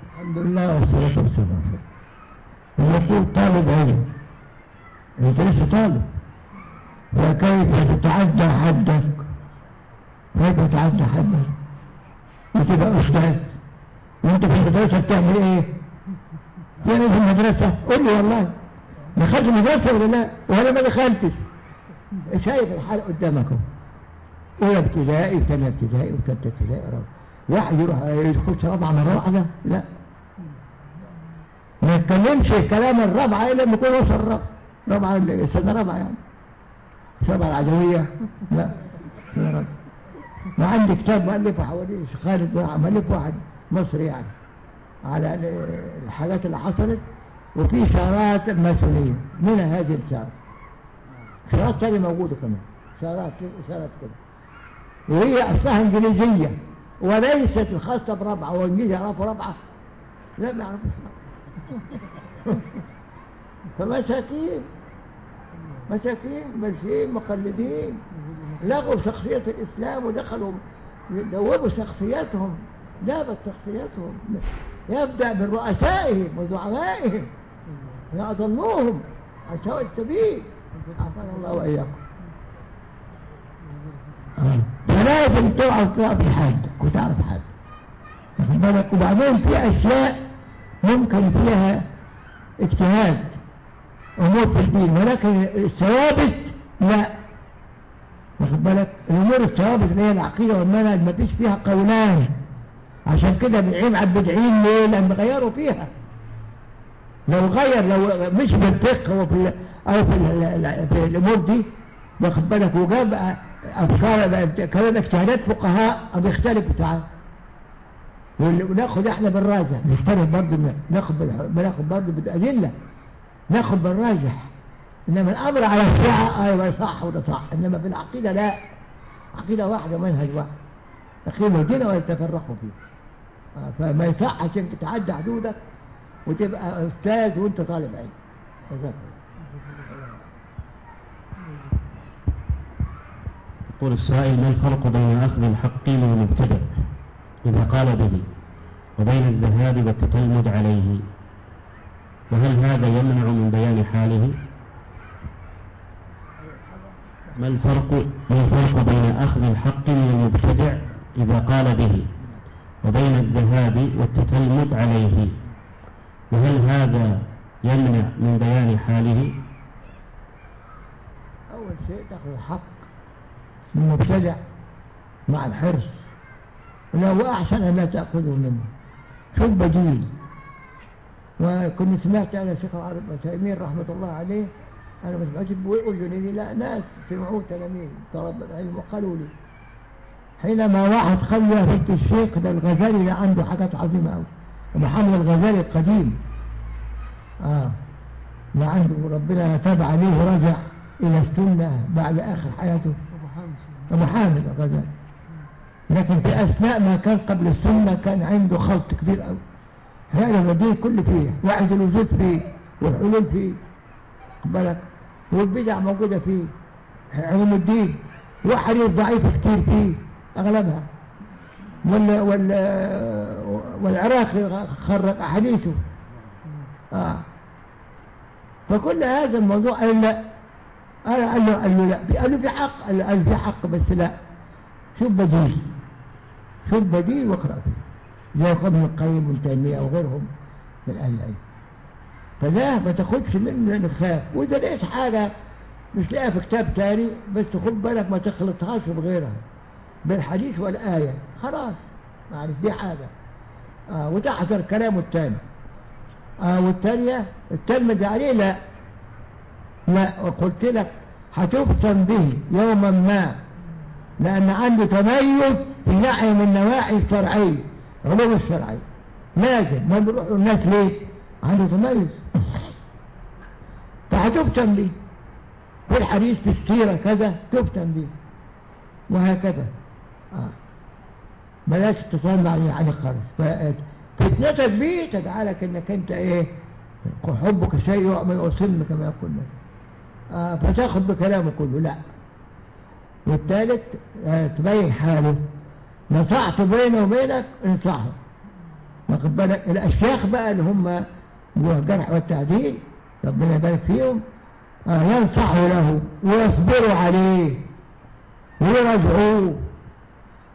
الحمد لله والصلاة والسلام. يقول طالب علم انت لسه طالب وكيف تتعدى حدك؟ كيف تتعدى حدك؟ وتبقى أستاذ. وأنت في المدرسة بتعمل إيه؟ تعمل في المدرسة. قول لي والله. دخلت المدرسة ولا لا؟ ولا ما دخلتش شايف الحال قدامك اولى ابتدائي وثانيه ابتدائي وثالثه ابتدائي. واحد يروح يخش رابعة مرة واحدة لا. ما يتكلمش كلام الرابعة إلا لما يكون وصل الرابعة. رابعة السنة رابعة يعني. الرابعة العدوية لا. سنة رابعة. ما عندي كتاب مؤلف حوالي خالد مؤلف واحد. مصري يعني. على الحاجات اللي حصلت وفي شارات الماسونية من هذه الشارات شارات تانية موجودة كمان. شارات شارات كده. وهي أصلها إنجليزية وليست الخاصة برابعة وإنجليزي يعرفوا رابعة لا ما يعرفوش فمساكين مساكين ماشيين مقلدين. لغوا شخصية الإسلام ودخلوا دوبوا شخصياتهم دابت شخصياتهم. يبدأ من رؤسائهم وزعمائهم. يأضلوهم عن السبيل. عفان الله وإياكم. فلازم تقعد في حدك وتعرف حدك بالك وبعدين في أشياء ممكن فيها اجتهاد. أمور في الدين ولكن الثوابت لا. واخد بالك؟ الأمور الثوابت اللي هي العقيدة والمنهج ما فيش فيها قولان. عشان كده بنعين على البدعين ليه؟ لأن غيروا فيها. لو غير لو مش بالفقه أو في, في الأمور دي واخد بالك؟ وجاب أفكار كلام اجتهادات فقهاء بيختلف تعالى وناخد إحنا بالراجح. نختلف برضه ناخد بناخد برضه بالأدلة. ناخد بالراجح. إنما الأمر على الساعة أيوة صح وده صح. إنما في العقيدة لا. عقيدة واحدة منهج واحد. أقيموا الدين ولا تفرقوا فيه. فما يصحش انك تعدي حدودك وتبقى أستاذ وأنت طالب علم. يقول السائل ما الفرق بين أخذ الحق من المبتدع إذا قال به وبين الذهاب والتتلمذ عليه. وهل هذا يمنع من بيان حاله؟ ما الفرق ما الفرق بين أخذ الحق من المبتدع إذا قال به؟ وبين الذهاب والتتلمذ عليه. وهل هذا يمنع من بيان حاله؟ أول شيء تأخذ الحق من مبتدع مع الحرص. ولو أحسن أن لا تأخذه منه. شوف بديل. وكنت سمعت أنا الشيخ العرب تيمين رحمة الله عليه أنا مش بعجب بأذني لا ناس سمعوه تلاميذ طلب العلم وقالوا لي حينما واحد خلى فت الشيخ ده الغزالي ده عنده حاجات عظيمة أوي. محمد الغزالي القديم. آه. ما عنده ربنا تاب عليه ورجع إلى السنة بعد آخر حياته. أبو حامد الغزالي. لكن في أثناء ما كان قبل السنة كان عنده خلط كبير أوي. هذا الدين كله فيه وعد الوجود فيه والحلول فيه. بالك. والبدع موجودة فيه. علم الدين. وحديث ضعيف كتير فيه. أغلبها. وال وال والعراقي خرج أحاديثه. آه. فكل هذا الموضوع قال لا قال له قال له لا قال في حق قال في حق بس لا. شوف بديل شوف بديل واقرأ فيه زي ابن القيم وابن تيمية وغيرهم من أهل العلم. فده ما تاخدش منه لأنك خاف. وإذا لقيت حاجة مش لاقيها في كتاب تاني بس خد بالك ما تخلطهاش بغيرها بالحديث والآية. خلاص. معلش دي حاجة. آه وتحذر كلامه التاني. آه والتانية التلمذ عليه لا. لا. وقلت لك هتفتن به يوما ما. لأن عنده تميز في ناحية من النواحي الشرعية علوم الشرعية لازم. ما بيروحوا الناس ليه؟ عنده تميز. فهتفتن به. في الحديث في السيرة كذا تفتن به. وهكذا. آه. بلاش تصنع يعني خالص. فتنتك بيه تجعلك إنك أنت إيه حبك شيء يؤصلني كما يقول آه فتاخذ بكلامه كله. لا. والثالث آه تبين حاله. نصحت بينه وبينك انصحه. واخد بالك؟ الأشياخ بقى اللي هم جوه الجرح والتعديل ربنا يبارك فيهم. آه ينصحوا له ويصبروا عليه ويرجعوه.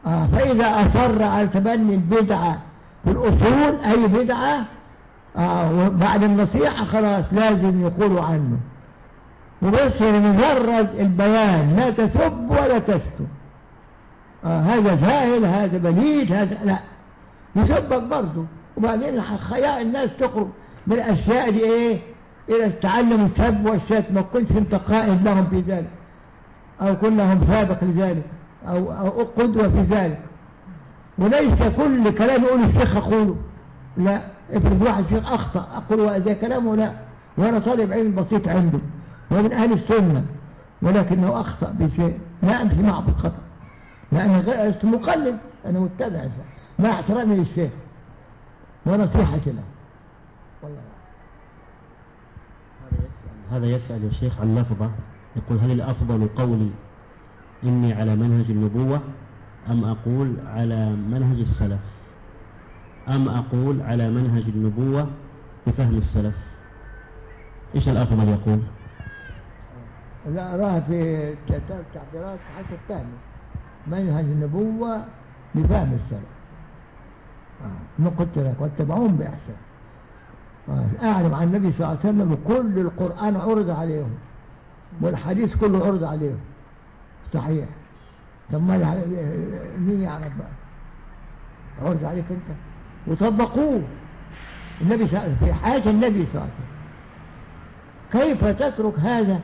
آه فإذا أصر على تبني البدعة في الأصول أي بدعة آه وبعد النصيحة خلاص لازم يقولوا عنه. وبس مجرد البيان لا تسب ولا تشتم. آه هذا جاهل هذا بليد هذا لا. يسبك برضه. وبعدين خياء الناس تخرج من الأشياء دي إيه؟ إلى تعلم السب والشتم ما كنتش أنت قائد لهم في ذلك أو كلهم سابق لذلك. أو, أو قدوة في ذلك. وليس كل كلام يقول الشيخ أقوله. لا افرض واحد شيخ أخطأ أقول زي كلامه؟ لا. وأنا طالب علم بسيط عنده ومن أهل السنة ولكنه أخطأ بشيء. لا أمشي معه بالخطأ. لأن غير مقلد أنا متبع مع احترامي للشيخ. ونصيحتي له. والله هذا يسأل يا شيخ عن لفظة يقول هل الأفضل قولي إني على منهج النبوة أم أقول على منهج السلف؟ أم أقول على منهج النبوة بفهم السلف؟ إيش الأفضل يقول؟ لا أراها في تعبيرات حسب فهمه منهج النبوة بفهم السلف. ما قلت لك واتبعوهم بإحسان. أعلم عن النبي صلى الله عليه وسلم كل القرآن عرض عليهم والحديث كله عرض عليهم. صحيح. طب ما مين يعرف بقى عرض عليك أنت. وطبقوه. النبي في حياة النبي صلى الله عليه وسلم. كيف تترك هذا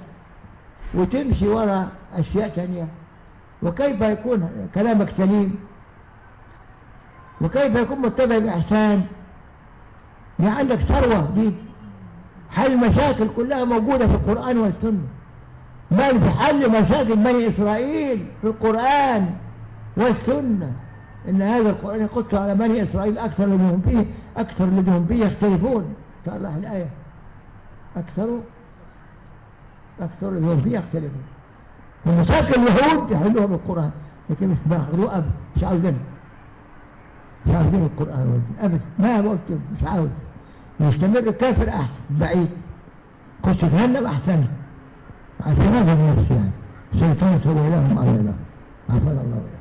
وتمشي وراء أشياء تانية؟ وكيف يكون كلامك سليم؟ وكيف يكون متبع بإحسان دي عندك ثروة دي. حل المشاكل كلها موجودة في القرآن والسنة. في حل مشاكل بني إسرائيل في القرآن والسنة. إن هذا القرآن يقص على بني إسرائيل أكثر الذي هم فيه أكثر الذي هم فيه يختلفون. صالح الآية. أكثر؟ أكثر الذي هم فيه يختلفون. ومشاكل اليهود يحلوها بالقرآن لكن مش بياخدوه أبدا مش عاوزينها مش عاوزين القرآن والدين. أبدا ما قلت مش عاوز. يستمر كافر أحسن بعيد. خش جهنم أحسن. هذا النفس يعني الشيطان سوى لهم لهم عفوا الله وإياكم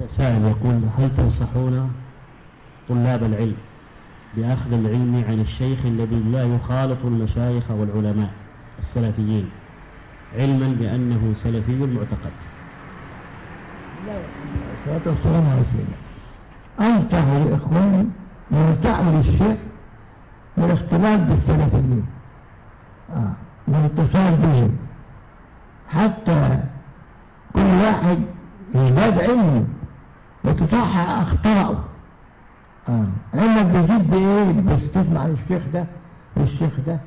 هذا سائل يقول هل تنصحون طلاب العلم بأخذ العلم عن الشيخ الذي لا يخالط المشايخ والعلماء السلفيين علما بأنه سلفي المعتقد الصلاة والسلام على الله أنصح لإخواني الشيخ والاختلاط بالسلفيين. آه. والاتصال بهم حتى كل واحد يزداد علمه وتصحح أخطاءه. آه. علمك بيزيد بإيه بس تسمع الشيخ ده والشيخ ده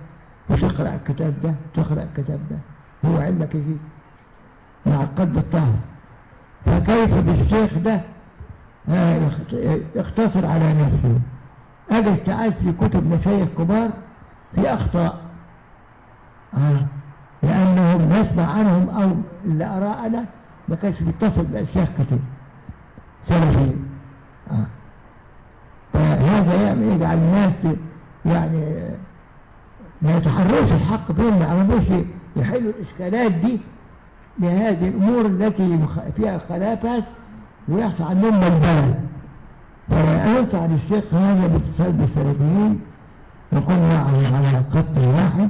وتقرأ الكتاب ده تقرأ الكتاب ده هو علمك يزيد مع القلب الطاهر. فكيف بالشيخ ده؟ آه، يختصر على نفسه. أجل تعال في كتب مشايخ كبار في أخطاء. آه. لأنهم نسمع عنهم أو اللي أراءنا ما كانش بيتصل بأشياء كتير سلفي. آه. فهذا يعني يجعل الناس يعني ما يتحررش الحق بيننا أو مش يحلوا الإشكالات دي لهذه الأمور التي فيها خلافات ويحصل عندهم بلبلة فأنصح للشيخ هذا باتصال بالسلفيين وقل معه على خط واحد.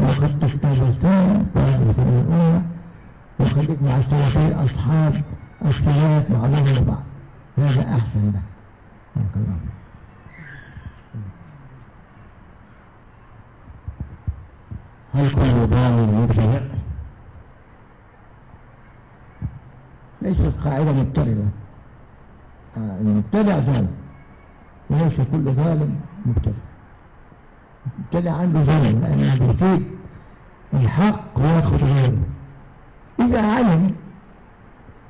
وقد كتاب السنة وسنة الأمة وخليك مع السلفين أصحاب السلف مع بعض هذا أحسن لك بارك الله هل كل ظالم مبتدع؟ ليست قاعدة آه المبتدع ظالم وليس كل ظالم مبتدع مبتدع عنده ظلم لأنه بيسيب الحق وياخذ غيره إذا علم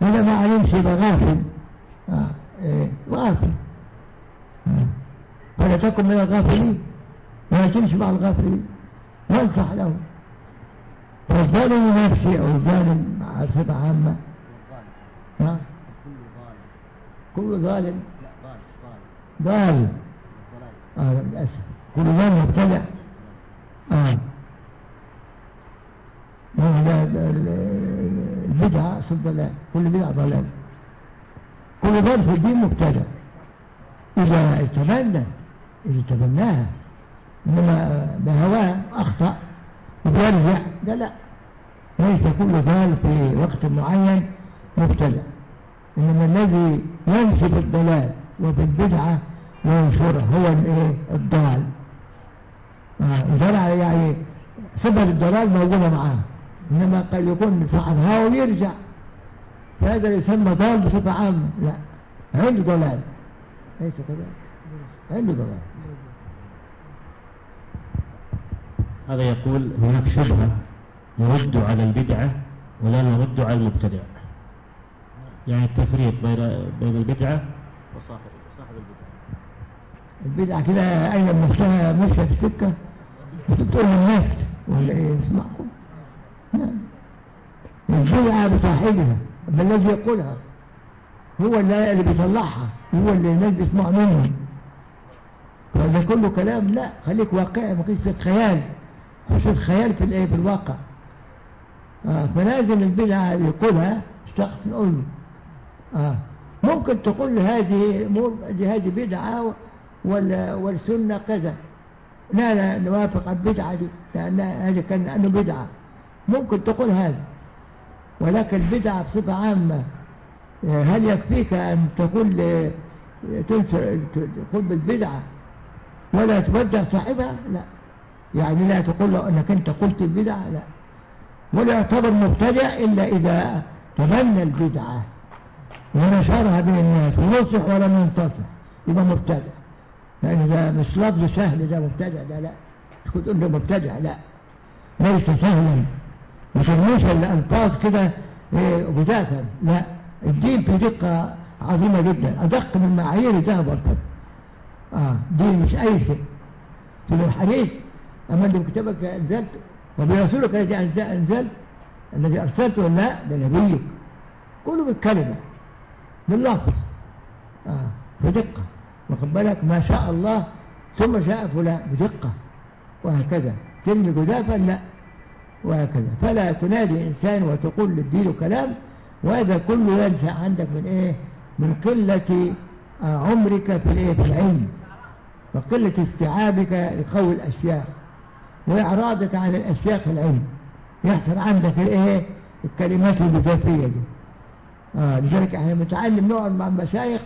إذا ما علمش يبقى غافل. آه إيه غافل. آه. فلا تكن من الغافلين. ولا تمشي مع الغافلين. وانصح له فالظالم نفسي أو الظالم مع صفة عامة. ها كل ظالم. ضال آه للأسف. كل ظالم مبتدع. آه. البدعة ضلال. كل بدعة ضلال. كل ضال في الدين مبتدع. إذا تبنى إذا تبناها إنما بهواه أخطأ وبيرجع ده لا. ليس كل ضال في وقت معين مبتدع. إنما الذي ينشب الضلال وبالبدعة وينشرها هو الضال. آه يعني سبب الضلال موجودة معاه. إنما قد يكون هوا ويرجع فهذا يسمى ضال بصفة عامة لا. عنده ضلال ليس كذا عنده ضلال هذا يقول هناك شبهة نرد على البدعة ولا نرد على المبتدع. يعني التفريق بين بين البدعة وصاحب صاحب البدعة. البدعة كده أين ماشية في السكة؟ بتقول للناس ولا إيه؟ اسمعكم نعم. البدعة بصاحبها بل الذي يقولها؟ هو اللي بيطلعها هو اللي الناس بيسمعوا منه فده كله كلام؟ لا خليك واقعي ما فيش خيال. مش الخيال في الإيه؟ في الواقع. آه فلازم البدعة يقولها شخص نقول له. آه ممكن تقول هذه امور هذه بدعة والسنة كذا. لا لا نوافق البدعة دي. لأن هذه كان أنه بدعة. ممكن تقول هذا. ولكن البدعة بصفة عامة. هل يكفيك أن تقول تقول بالبدعة ولا تودع صاحبها؟ لا. يعني لا تقول له أنك أنت قلت البدعة لا. ولا يعتبر مبتدع إلا إذا تبنى البدعة ونشرها بين الناس ونصح ولم ينتصح يبقى مبتدع. لأن ده مش لفظ سهل ده مبتدع ده لا. تقول له مبتدع لا. ليس سهلا. ما ترموش الألفاظ كده إيه، جزافا لا. الدين في دقة عظيمة جدا. أدق من معايير الذهب والفضة. آه. دين مش أي شيء. في الحديث أما اللي بكتبك أنزلت وبرسولك الذي أنزل- أنزلت الذي أرسلته لا ده نبيك. كله بالكلمة. باللفظ. آه. بدقة واخد بالك؟ ما شاء الله ثم شاء فلان بدقة وهكذا. ترمي جزافا؟ لا وهكذا. فلا تنادي إنسان وتقول للدين كلام وهذا كله ينشأ عندك من إيه؟ من قلة آه، عمرك في الإيه؟ في العلم. وقلة استيعابك لقول الأشياء وإعراضك عن الأشياء في العلم. يحصل عندك الإيه؟ الكلمات الجزافية دي. آه لذلك إحنا متعلم نقعد مع المشايخ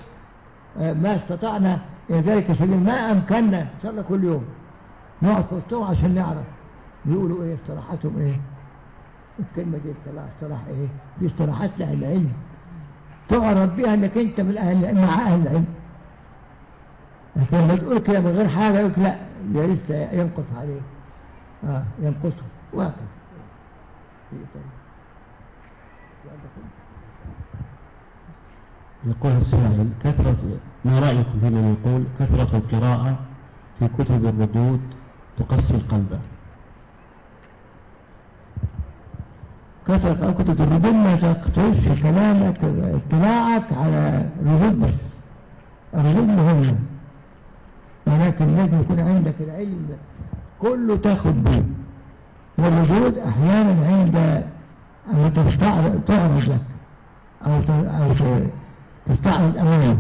ما استطعنا إلى ذلك سبيل ما أمكننا. إن شاء الله كل يوم نقعد في وسطهم عشان نعرف بيقولوا إيه اصطلاحاتهم إيه؟ الكلمة دي طلع اصطلاح إيه؟ دي اصطلاحات لأهل العلم. تعرف بها إنك أنت من أهل مع أهل العلم. لكن لما تقول كده من غير حاجة يقول لا ده لسه ينقص عليه. آه ينقصه. وهكذا في إيه تاني؟ في عندك يقول السائل كثرة ما رأيكم في من يقول؟ كثرة القراءة في كتب الردود تقسي القلب. كثرة كنت تردد ما تقتصرش في كلامك اطلاعك على ردود بس. الردود مهمة ولكن لازم يكون عندك العلم كله تاخد به والردود أحيانا عند تستعرض تعرض لك أو أو تستعرض أمامك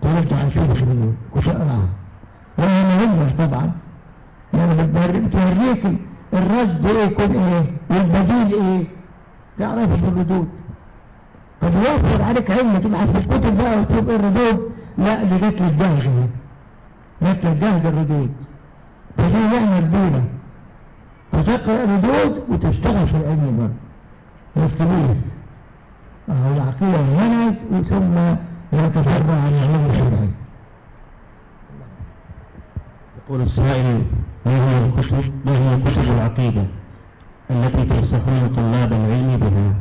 ترد عن الردود وتقراها وهي مهمة طبعا. يعني بتوريك الرصد إيه يكون إيه؟ والبديل إيه؟ تعرفه بالردود طب يوفر عليك علم تبحث في الكتب بقى وتشوف إيه الردود. لا دي جت جاهزة اهي. جت الردود. فدي نعمة كبيرة. وتقرأ ردود وتشتغل في العلم برضه والسبيل أهو العقيدة والمنهج ثم يتفرع عن العلم الشرعي. يقول السائل ما هي الكتب ما هي كتب العقيدة التي تنصحون طلاب العلم بها؟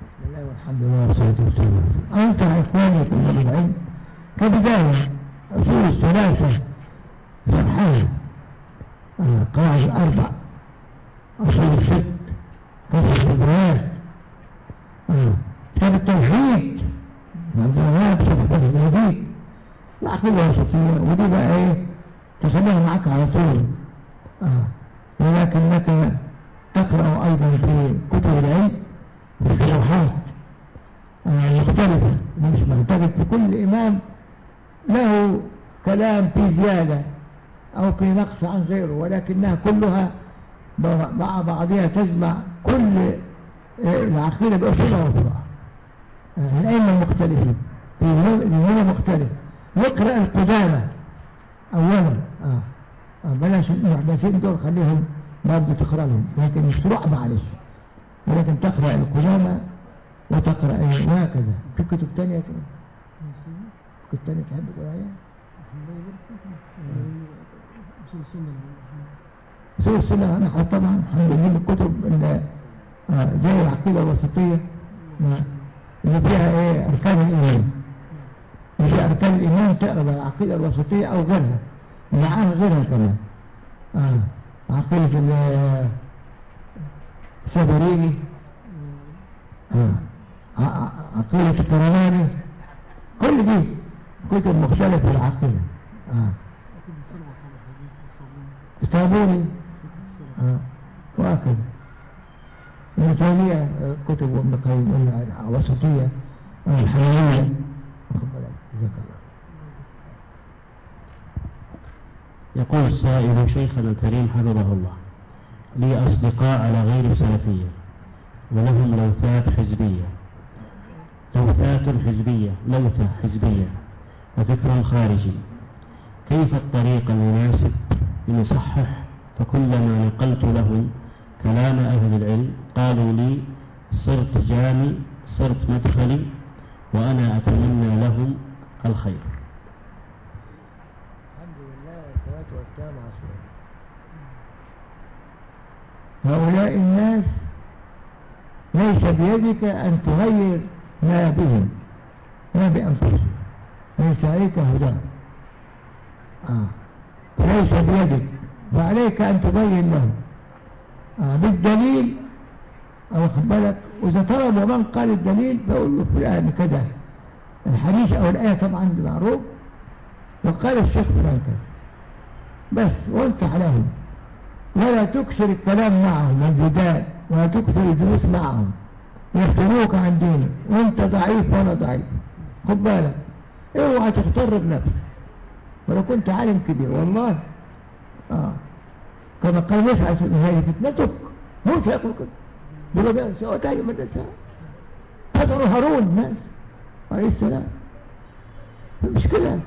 بسم الله والحمد لله والصلاة والسلام. أنصح إخواني في العلم كبداية أصول الثلاثة شرحها قواعد الأربع أصول الست البيان آه، كتاب التوحيد. شرح كتاب التوحيد العقيدة الوسطية ودي بقى إيه؟ تخليها معك على طول. آه. ولكنك تقرأ أيضا في كتب العلم بشروحات آه، مختلفة مش معتقد في كل إمام له كلام في زيادة أو في نقص عن غيره ولكنها كلها مع بعضها تجمع كل آه، العقيدة بأصولها وفروعها الأئمة المختلفين. في هنا مختلف نقرأ القدامى. أولا. آه. آه بلاش المحدثين دول خليهم برضه تقرأ لهم. لكن الشروع معلش. ولكن تقرأ القدامى وتقرأ إيه؟ وهكذا في كتب تانية كده. كتب تانية تحب تقول عليها سوء السنة أنا طبعا. الحمد لله. الكتب اللي زي العقيدة الوسطية اللي فيها إيه أركان الإيمان مش أركان الإيمان تقرأ العقيدة الوسطية أو غيرها معاها غيرها كمان آه. عقيدة ال- السبريني آه. عقيدة الكرماني كل دي كتب مختلفة العقيدة آه. الصابوني. وهكذا آه، كتب ابن القيم الوسطية الله يقول السائل شيخنا الكريم حفظه الله لي أصدقاء على غير السلفية ولهم لوثات حزبية. لوثات حزبية لوثة حزبية وفكر خارجي كيف الطريق المناسب لنصحح؟ فكلما نقلت لهم كلام أهل العلم قالوا لي صرت جاني صرت مدخلي وأنا أتمنى لهم الخير. الحمد لله والصلاة والسلام على رسول الله. هؤلاء الناس ليس بيدك أن تغير ما بهم ما بأنفسهم. ليس عليك هدى. آه. ليس بيدك فعليك أن تبين لهم. آه. بالدليل أو بالك؟ وإذا طلب من قال الدليل بقول له فلان كذا. الحديث أو الآية طبعا معروف. وقال الشيخ فلان كذا. بس وانصح لهم ولا تكسر الكلام معهم الجدال. ولا تكسر الجلوس معهم. يفتنوك عن دينك. وأنت ضعيف وأنا ضعيف. خد بالك. اوعى تغتر بنفسك. ولو كنت عالم كبير والله. آه. كما قال موسى عليه السلام هذه فتنتك. موسى يقول كده تاجم من النساء قتلوا هارون الناس عليه السلام. مش كده.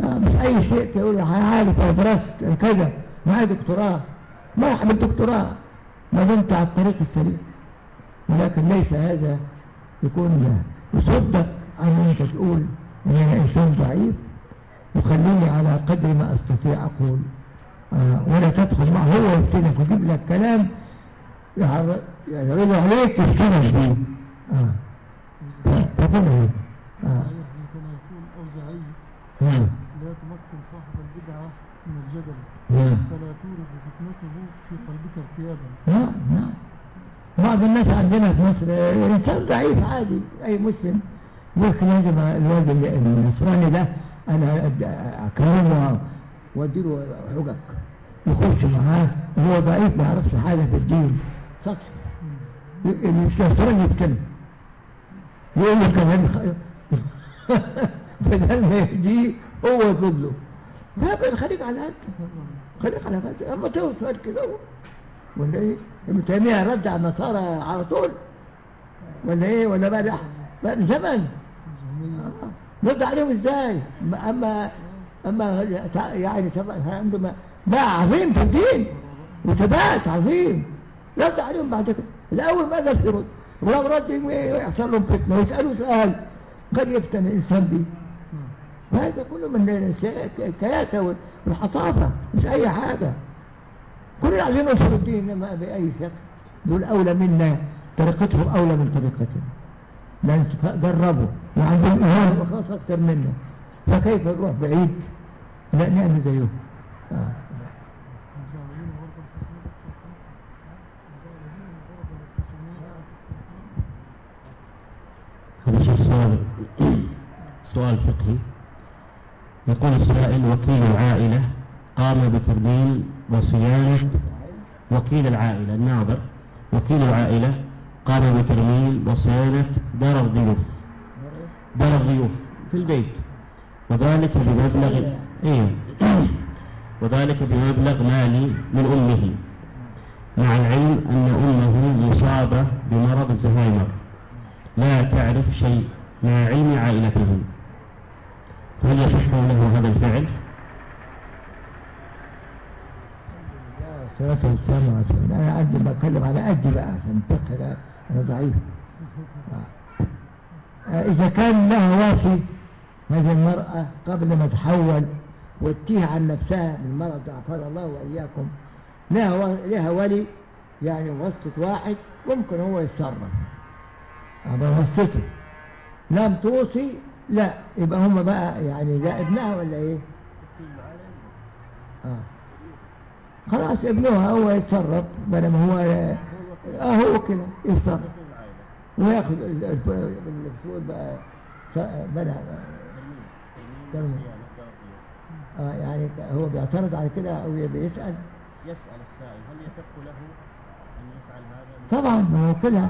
آه مش أي شيء تقول عارف أو درست كذا معايا دكتوراه. ما يحمل دكتوراه. ما دمت على الطريق السليم. ولكن ليس هذا يكون يصدق عن أنت تقول إن أنا إنسان ضعيف. وخليني على قدر ما أستطيع أقول. آه ولا تدخل معه. هو يفتنك ويجيب لك كلام يعرض عليك يفتنك به آه تقول إيه آه. كما يقول أوزعي نعم لا تمكن صاحب البدعة من الجدل. فلا تورث فتنته في قلبك ارتيابا. نعم نعم بعض الناس عندنا في مصر آه، انسان ضعيف عادي. أي مسلم يقول لازم الواد النصراني ده أنا أد- اكرمه واديله حجج يخش معاه وهو ضعيف ما يعرفش حاجة في الدين. سطح النصراني يتكلم يقول له كمان بدل ما يهديه هو يطلب له لا بل خليك على قد خليك على قد أما توصل كده ولا إيه؟ ابن تيمية رد على النصارى على طول. ولا إيه؟ ولا بقى ده بقى من زمن. آه. رد عليهم إزاي؟ أما أما يعني عندما لا عظيم في الدين. وثبات عظيم. رد عليهم بعد كده الأول ما قدرش يرد ولو رد يحصل لهم فتنة. ويسألوا سؤال قد يفتن الإنسان به؟ وهذا كله من الكياسه والحطافه مش أي حاجة. كلنا عايزين ننصر الدين انما بأي شكل دول أولى منا طريقتهم أولى من طريقتنا لأن جربوا وعندهم إيمان وخاص أكتر منا. فكيف نروح بعيد؟ لا نعمل زيهم. آه. سؤال. سؤال فقهي. يقول السائل وكيل العائلة قام بترميم وصيانة وكيل العائلة. الناظر وكيل العائلة قام بترميم وصيانة دار الضيوف دار الضيوف في البيت. وذلك بمبلغ إيه. وذلك بمبلغ مالي من أمه. مع العلم أن أمه مصابة بمرض الزهايمر. لا تعرف شيء. مع علم عائلته فهل يصح له هذا الفعل؟ صلاة رسول الله. أنا عندي بتكلم على قدي بقى عشان الفقه ده أنا ضعيف آه. إذا كان لها وافي هذه المرأة قبل ما تحول وتتيه عن نفسها من مرض عافانا الله وإياكم لها لها ولي يعني واسطة واحد ممكن هو يتصرف أبقى وسطه لم توصي لا يبقى هم بقى يعني ده ابنها ولا إيه آه. خلاص ابنها هو يتصرف بينما هو آه هو كده يتصرف وياخد ال- ال- الفلوس بقى بنى تمام. آه يعني هو بيعترض على كده أو بيسأل يسأل السائل هل يحق له أن يفعل هذا؟ طبعا ما هو كده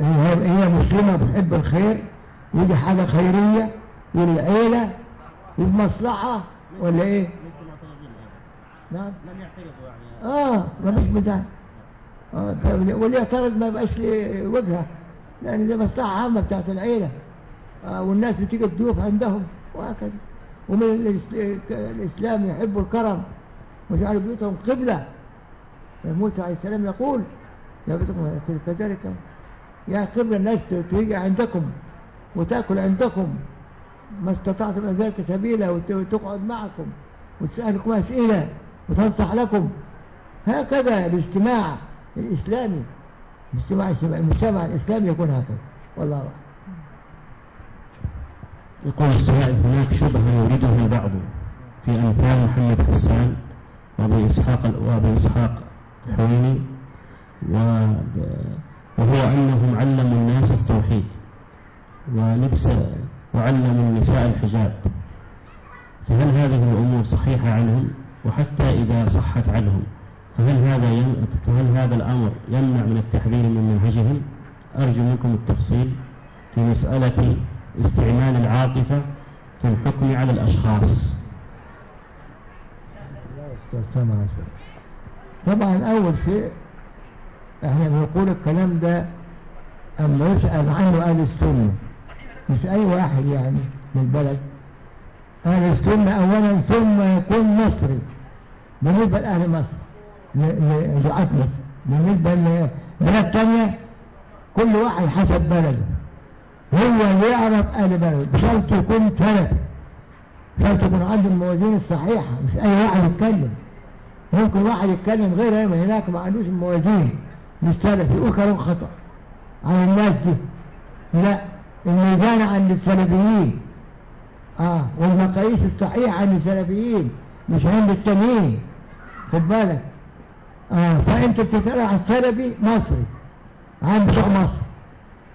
هي مسلمة بتحب الخير ودي حاجة خيرية وللعيلة وبمصلحة ولا إيه؟ نعم. لم يعترضوا يعني آه ما فيش بتاع آه واللي يعترض ما يبقاش ليه وجهة لأن دي مصلحة عامة بتاعت العيلة. آه والناس بتيجي تضيف عندهم وهكذا. ومن الإس- الإسلام يحب الكرم وجعل بيوتهم قبلة. موسى عليه السلام يقول يا بيتكم كذلك يا قبله الناس تيجي عندكم وتأكل عندكم ما استطعتم من ذلك سبيلا وت- وتقعد معكم وتسألكم أسئلة وتنصح لكم. هكذا الاجتماع الإسلامي الاجتماع المجتمع الإسلامي يكون هكذا. والله أعلم. يقول السائل هناك شبهة يريدها البعض في أمثال محمد حسان وأبو إسحاق وأبو إسحاق الحويني و- وهو أنهم علموا الناس التوحيد. ولبس وعلموا النساء الحجاب. فهل هذه الأمور صحيحة عنهم؟ وحتى إذا صحت عنهم فهل هذا. فهل هذا الأمر يمنع من التحذير من منهجهم؟ أرجو منكم التفصيل في مسألة استعمال العاطفة في الحكم على الأشخاص. طبعا أول شيء إحنا بنقول الكلام ده أما يسأل عنه أهل السنة؟ مش أي واحد يعني من البلد. أهل السنة أولا ثم يكون مصري. بالنسبة لأهل مصر لدعاة مصر. بالنسبة لبلد تانية كل واحد حسب بلده. هو اللي يعرف أهل بلده بشرط يكون سلفي. شرط يكون عنده الموازين الصحيحة مش أي واحد يتكلم. ممكن واحد يتكلم غير من هناك ما عندوش الموازين. مش سلفي يقول كلام خطأ عن الناس دي. لا الميزان عند السلفيين. آه والمقاييس الصحيحة عند السلفيين مش عند التانيين. خد بالك. آه فانت بتسأل عن سلفي مصري عن بتوع مصر.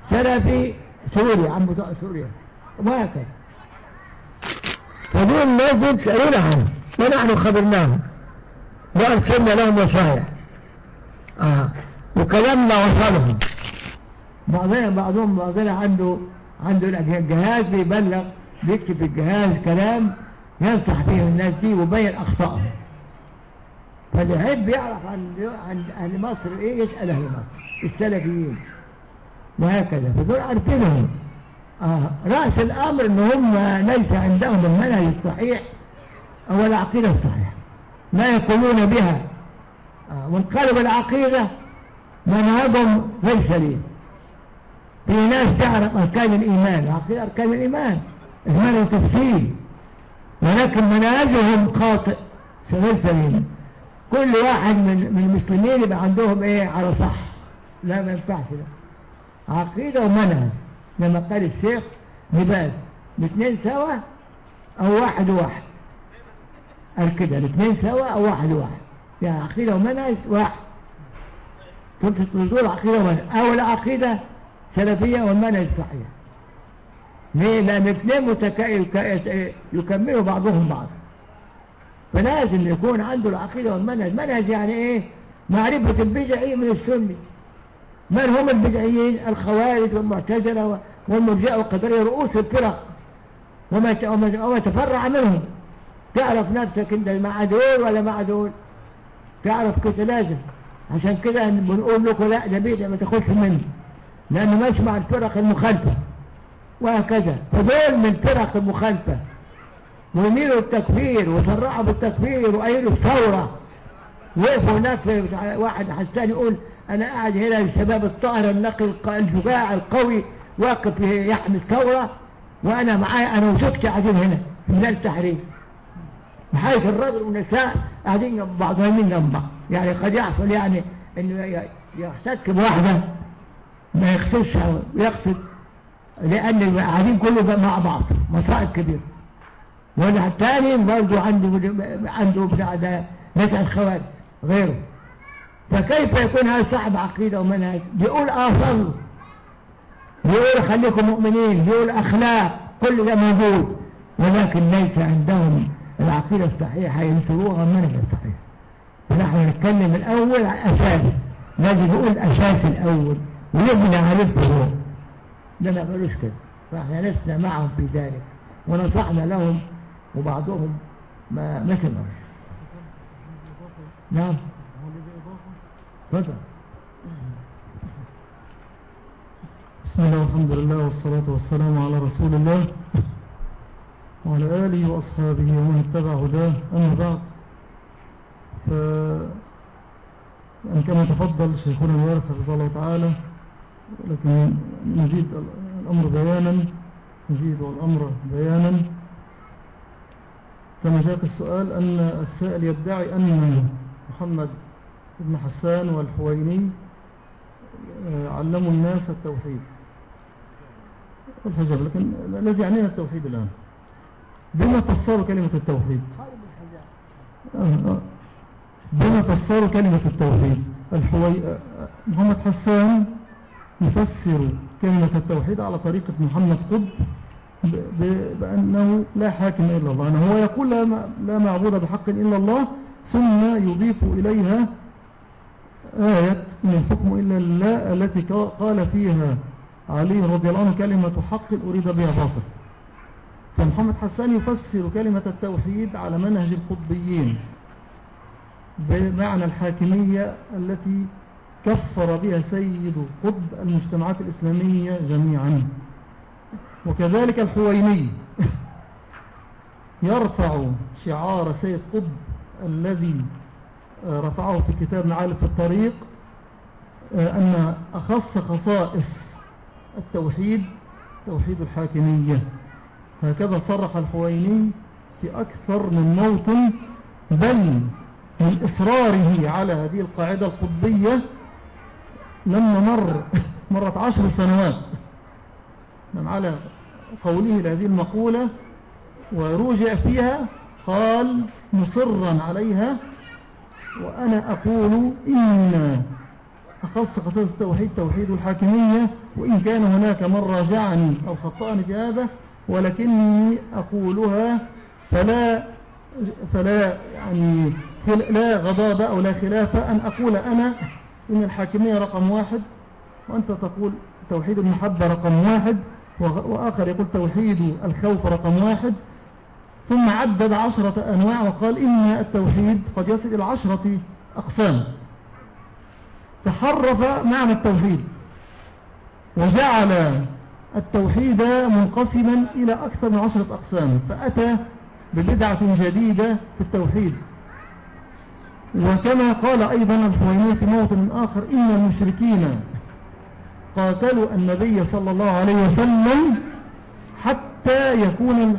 سلفي سوري عن بتوع سوريا. وهكذا. فدول الناس دول تسألون عنهم. ونحن خبرناهم. وأرسلنا لهم وصايا آه. وكلامنا وصلهم بعضنا بعضهم بعضنا عنده عنده الجهاز بيبلغ بيكتب في الجهاز كلام ينصح فيه الناس دي ويبين أخطائهم. فاللي يحب يعرف عن عن أهل مصر إيه يسأل أهل مصر السلفيين. وهكذا. فدول عارفينهم. آه. رأس الأمر إن هم ليس عندهم المنهج الصحيح أو العقيدة الصحيحة. ما يقولون بها. آه. وانقلب العقيدة منهجهم غير سليم في ناس تعرف أركان الإيمان أركان الإيمان إيمان وتفصيل ولكن منهجهم خاطئ غير سليم كل واحد من من المسلمين يبقى عندهم إيه؟ على صح. لا ما ينفعش ده. عقيدة ومنهج. لما قال الشيخ نباز الاثنين سوا أو واحد وواحد قال كده الاثنين سوا أو واحد وواحد يعني عقيدة ومنهج واحد. تقول عقيدة ومنهج. أو العقيدة سلفية والمنهج صحيح. ليه لأن الاثنين متك... يكملوا بعضهم بعض. فلازم يكون عنده العقيدة والمنهج. منهج يعني إيه؟ معرفة البدعي من السني. من هم البدعيين؟ الخوارج والمعتزلة والمرجئة والقدرية رؤوس الفرق. وما وما تفرع منهم. تعرف نفسك انت مع دول ولا مع دول؟ تعرف كده لازم. عشان كده بنقول لكم لا ده بدع ما تاخدش منه. لأنه ماشي مع الفرق المخالفة. وهكذا. فدول من الفرق المخالفة. ويميلوا التكفير وصرحوا بالتكفير وأيلوا الثورة. وقفوا هناك واحد حسان يقول أنا قاعد هنا الشباب الطاهر النقي الشجاع القوي واقف يحمي الثورة وأنا معايا أنا وزوجتي قاعدين هنا في ميدان التحرير. بحيث الرجل والنساء قاعدين جنب بعض ويمين جنب بعض يعني قد يحصل يعني إنه يحتك بواحدة ما يقصدش يقصد لأن قاعدين كله مع بعض مصائب كبيرة. ولا الثاني برضه عنده عنده بتاع ده نزع الخوارج غيره. فكيف يكون هذا صاحب عقيدة ومنهج؟ بيقول آثر بيقول خليكم مؤمنين بيقول أخلاق كل ده موجود ولكن ليس عندهم العقيدة الصحيحة ينشروها المنهج الصحيح. فنحن نتكلم الأول عن أساس. لازم نقول الأساس الأول. ويبنى عليه الفروع. ده ما قالوش كده. فإحنا لسنا معهم في ذلك. ونصحنا لهم وبعضهم ما ما سمعوا نعم. تفضل. بسم الله والحمد لله والصلاة والسلام على رسول الله. وعلى آله وأصحابه ومن اتبع هداه. أما بعد. أن كما تفضل شيخنا المبارك حفظه الله تعالى لكن نزيد الأمر بيانا نزيد الأمر بيانا. كما جاء السؤال أن السائل يدعي أن محمد ابن حسان والحويني آه، علموا الناس التوحيد. الحجاب لكن الذي يعنينا التوحيد الآن؟ بما فسروا كلمة التوحيد؟ آه، آه. بما فسروا كلمة التوحيد الحوي... محمد حسان يفسر كلمة التوحيد على طريقة محمد قطب. بأنه لا حاكم إلا الله أنه هو يقول. لا معبود بحق إلا الله ثم يضيف إليها آية إن الحكم إلا الله التي قال فيها علي رضي الله عنه كلمة حق أريد بها باطل فمحمد حسان يفسر كلمة التوحيد على منهج القطبيين بمعنى الحاكمية التي كفر بها سيد قطب المجتمعات الإسلامية جميعا. وكذلك الحويني يرفع شعار سيد قطب الذي رفعه في كتاب معالف في الطريق أن أخص خصائص التوحيد توحيد الحاكمية. هكذا صرح الحويني في أكثر من موطن بل من إصراره على هذه القاعدة القطبية لما مر مرت عشر سنوات. من على قوله لهذه المقولة ورجع فيها قال مصرا عليها وأنا أقول إن أخص خصائص التوحيد توحيد الحاكمية وإن كان هناك من راجعني أو خطأني في هذا ولكني أقولها فلا فلا يعني لا غضاضة أو لا خلاف أن أقول أنا إن الحاكمية رقم واحد وأنت تقول توحيد المحبة رقم واحد وآخر يقول توحيد الخوف رقم واحد. ثم عدد عشرة أنواع وقال إن التوحيد قد يصل إلى عشرة أقسام. تحرف معنى التوحيد وجعل التوحيد منقسما إلى أكثر من عشرة أقسام فأتى ببدعة جديدة في التوحيد. وكما قال أيضا الحويني في موطن آخر إن المشركين قاتلوا النبي صلى الله عليه وسلم حتى يكون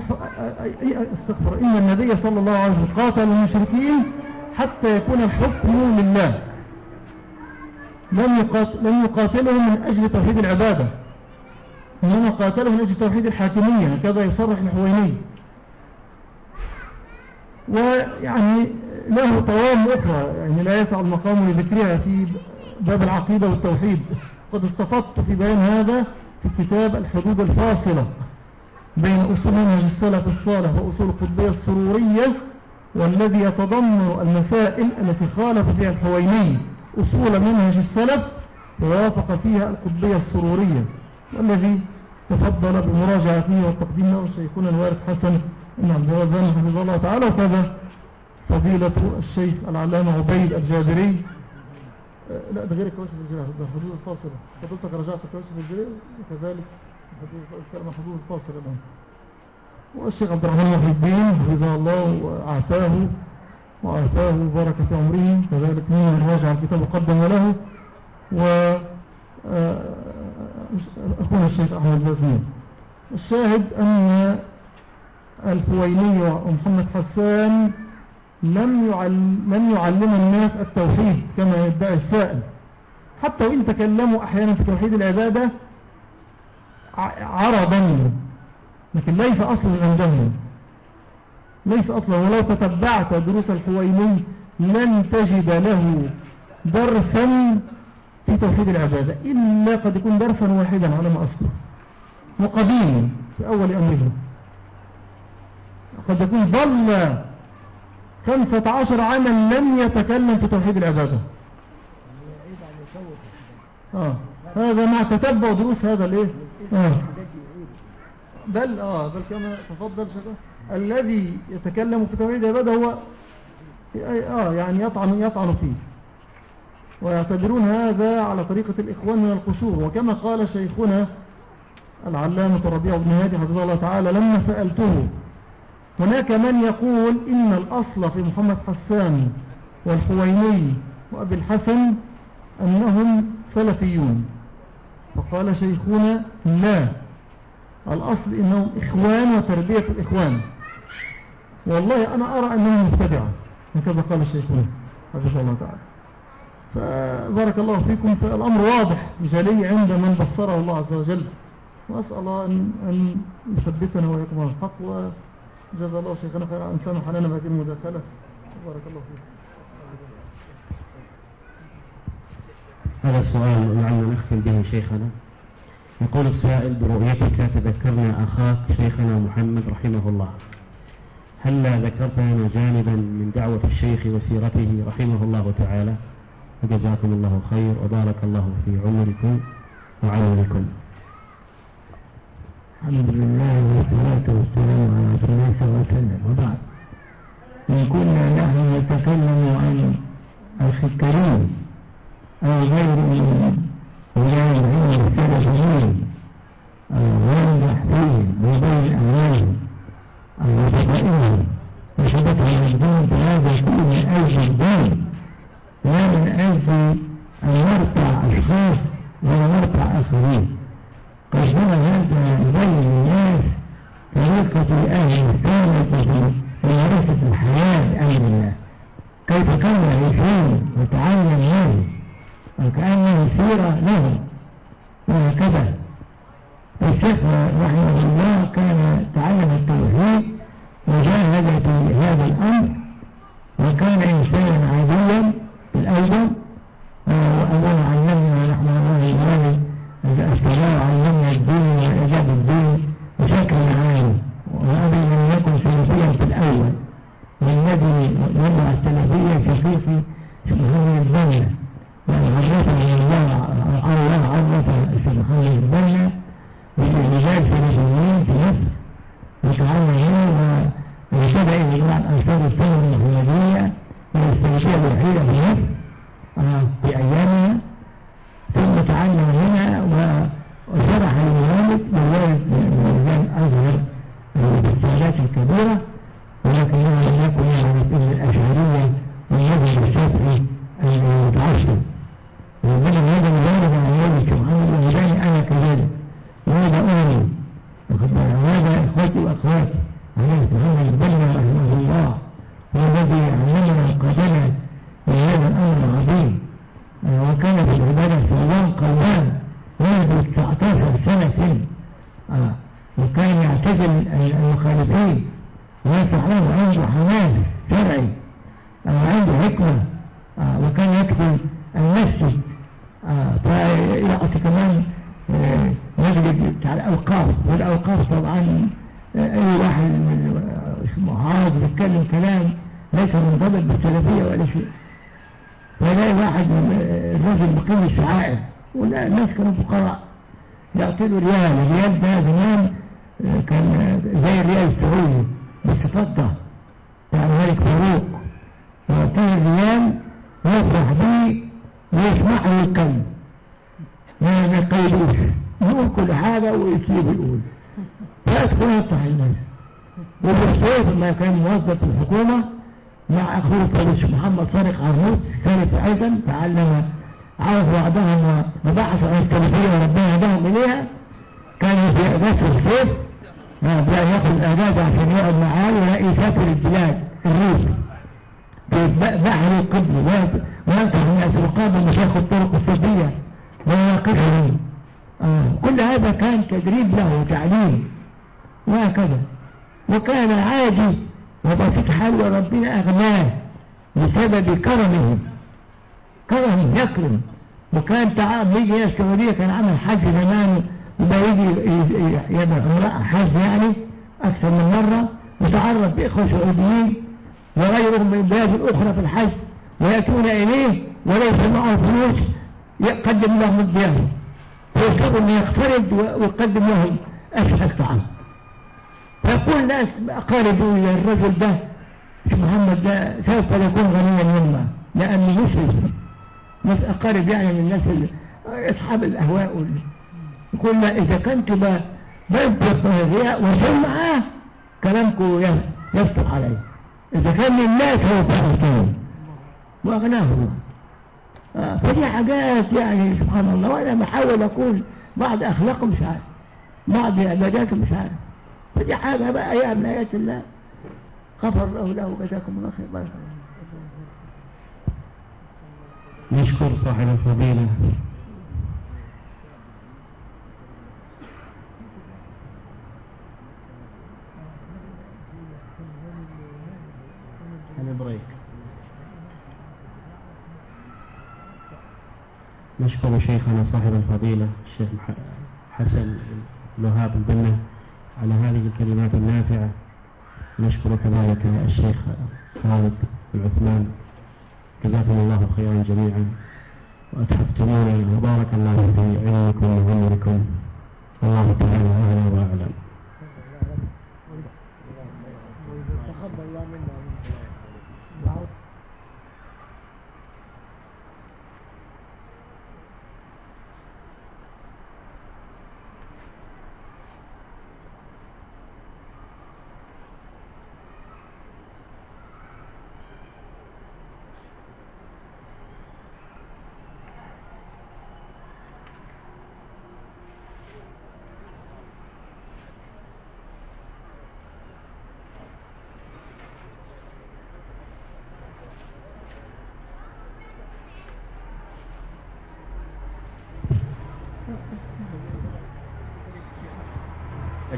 استغفر إن النبي صلى الله عليه وسلم قاتل المشركين حتى يكون الحكم لله. لم يقاتل لم يقاتلهم من أجل توحيد العبادة إنما قاتلهم من أجل توحيد الحاكمية هكذا يصرح الحويني ويعني له طوام أخرى يعني لا يسع المقام لذكرها في باب العقيدة والتوحيد. قد استفدت في بيان هذا في كتاب الحدود الفاصلة بين أصول منهج السلف الصالح وأصول القطبية السرورية والذي يتضمن المسائل التي خالف فيها الحويني أصول منهج السلف ووافق فيها القطبية السرورية والذي تفضل بمراجعته والتقديم له شيخنا الوارد حسن. عبد الوهاب حفظه الله تعالى وكذا فضيلة الشيخ العلامة عبيد الجابري أه، لا ده غير الكواسف الجزائية ده حدود الفاصلة فضلتك رجعت الكواسف الجزائية وكذلك حدود الفاصلة الآن والشيخ عبد الرحمن محي الدين حفظه الله وعافاه وعافاه وبارك في عمره كذلك من راجع الكتاب وقدم له و أه، أخونا الشيخ أحمد بازمين الشاهد أن الفويني ومحمد حسان لم يعلم, لم يعلم الناس التوحيد كما يدعي السائل. حتى وإن تكلموا أحيانا في توحيد العبادة عرضا لكن ليس أصلا عندهم. ليس أصلا. ولو تتبعت دروس الحويني لن تجد له درسا في توحيد العبادة. إلا قد يكون درسا واحدا على ما أذكر. وقديم في أول أمره قد يكون ظل خمسة عشر عاما لم يتكلم في توحيد العبادة. آه. هذا مع تتبع دروس هذا الإيه؟ آه. بل آه بل كما تفضل شكرا الذي يتكلم في توحيد العبادة هو آه يعني يطعن يطعن فيه. ويعتبرون هذا على طريقة الإخوان من القشور. وكما قال شيخنا العلامة ربيع بن هادي حفظه الله تعالى لما سألته هناك من يقول إن الأصل في محمد حسان والحويني وأبي الحسن أنهم سلفيون. فقال شيخنا لا الأصل إنهم إخوان وتربية الإخوان. والله أنا أرى أنهم مبتدعة هكذا قال الشيخنا حفظه الله تعالى. فبارك الله فيكم فالأمر واضح جلي عند من بصره الله عز وجل. وأسأل الله أن, يثبتنا ويكم على الحق وجزا الله شيخنا خير أن سمح لنا بهذه المداخلة بارك الله فيكم هذا السؤال لعلنا نختم به شيخنا. يقول السائل برؤيتك تذكرنا أخاك شيخنا محمد رحمه الله. هل ذكرت لنا جانبا من دعوة الشيخ وسيرته رحمه الله تعالى؟ وجزاكم الله خير وبارك الله في عمركم وعمركم. الحمد لله والصلاة والسلام على رسول الله صلى الله عليه وسلم. وبعد. إن كنا نحن نتكلم عن أخي الكريم أو غير من ولاء العلم السلفيين ينجح فيهم وبين أموالهم أو وفقائهم وشبكهم الدين فهذا يكون من أجل الدين. لا من أجل أن نرفع أشخاص ولا نرفع آخرين قدم هذا يبين للناس طريقة أهل في ممارسة الحياة بأمر الله. كيف كانوا يعيشون وتعلم منه؟ وكأنه سيرة لهم وهكذا. الشيخ رحمه الله كان تعلم التوحيد وجاهد في هذا الأمر وكان إنسانا عاديا في الأول وأولا علمنا رحمه يعمل عمراء حج يعني أكثر من مرة وتعرف بإخوة سعوديين وغيرهم من البلاد الأخرى في الحج ويأتون إليه وليس معه فلوس يقدم لهم الضيافة ويطلب أن يقترض ويقدم لهم أشهر طعام فيقول ناس أقاربوا إلى الرجل ده محمد ده سوف يكون غنيا منا لأنه مسلم ناس أقارب يعني من الناس أصحاب الأهواء يقول إذا كنت بنفق الرياء وسمعة. كلامكم يفتح علي. إذا كان للناس هو فأعطون وأغناه الله آه فدي حاجات يعني سبحان الله. وأنا بحاول أقول بعض أخلاقه مش عارف. بعض عباداته مش عارف. فدي حاجة بقى يا من آيات الله. غفر الله له وجزاكم الله خير. بارك الله نشكر صاحب الفضيلة. بريك نشكر شيخنا صاحب الفضيلة الشيخ حسن الوهاب البنا على هذه الكلمات النافعة. نشكر كذلك الشيخ خالد العثمان جزاكم الله خيرا جميعا. وأتحفتمونا وبارك الله في علمكم وعمركم والله تعالى أعلى وأعلم تقبل الله منا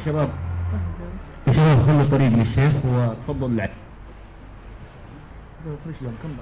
شباب يا شباب خلوا طريق للشيخ وتفضل العلم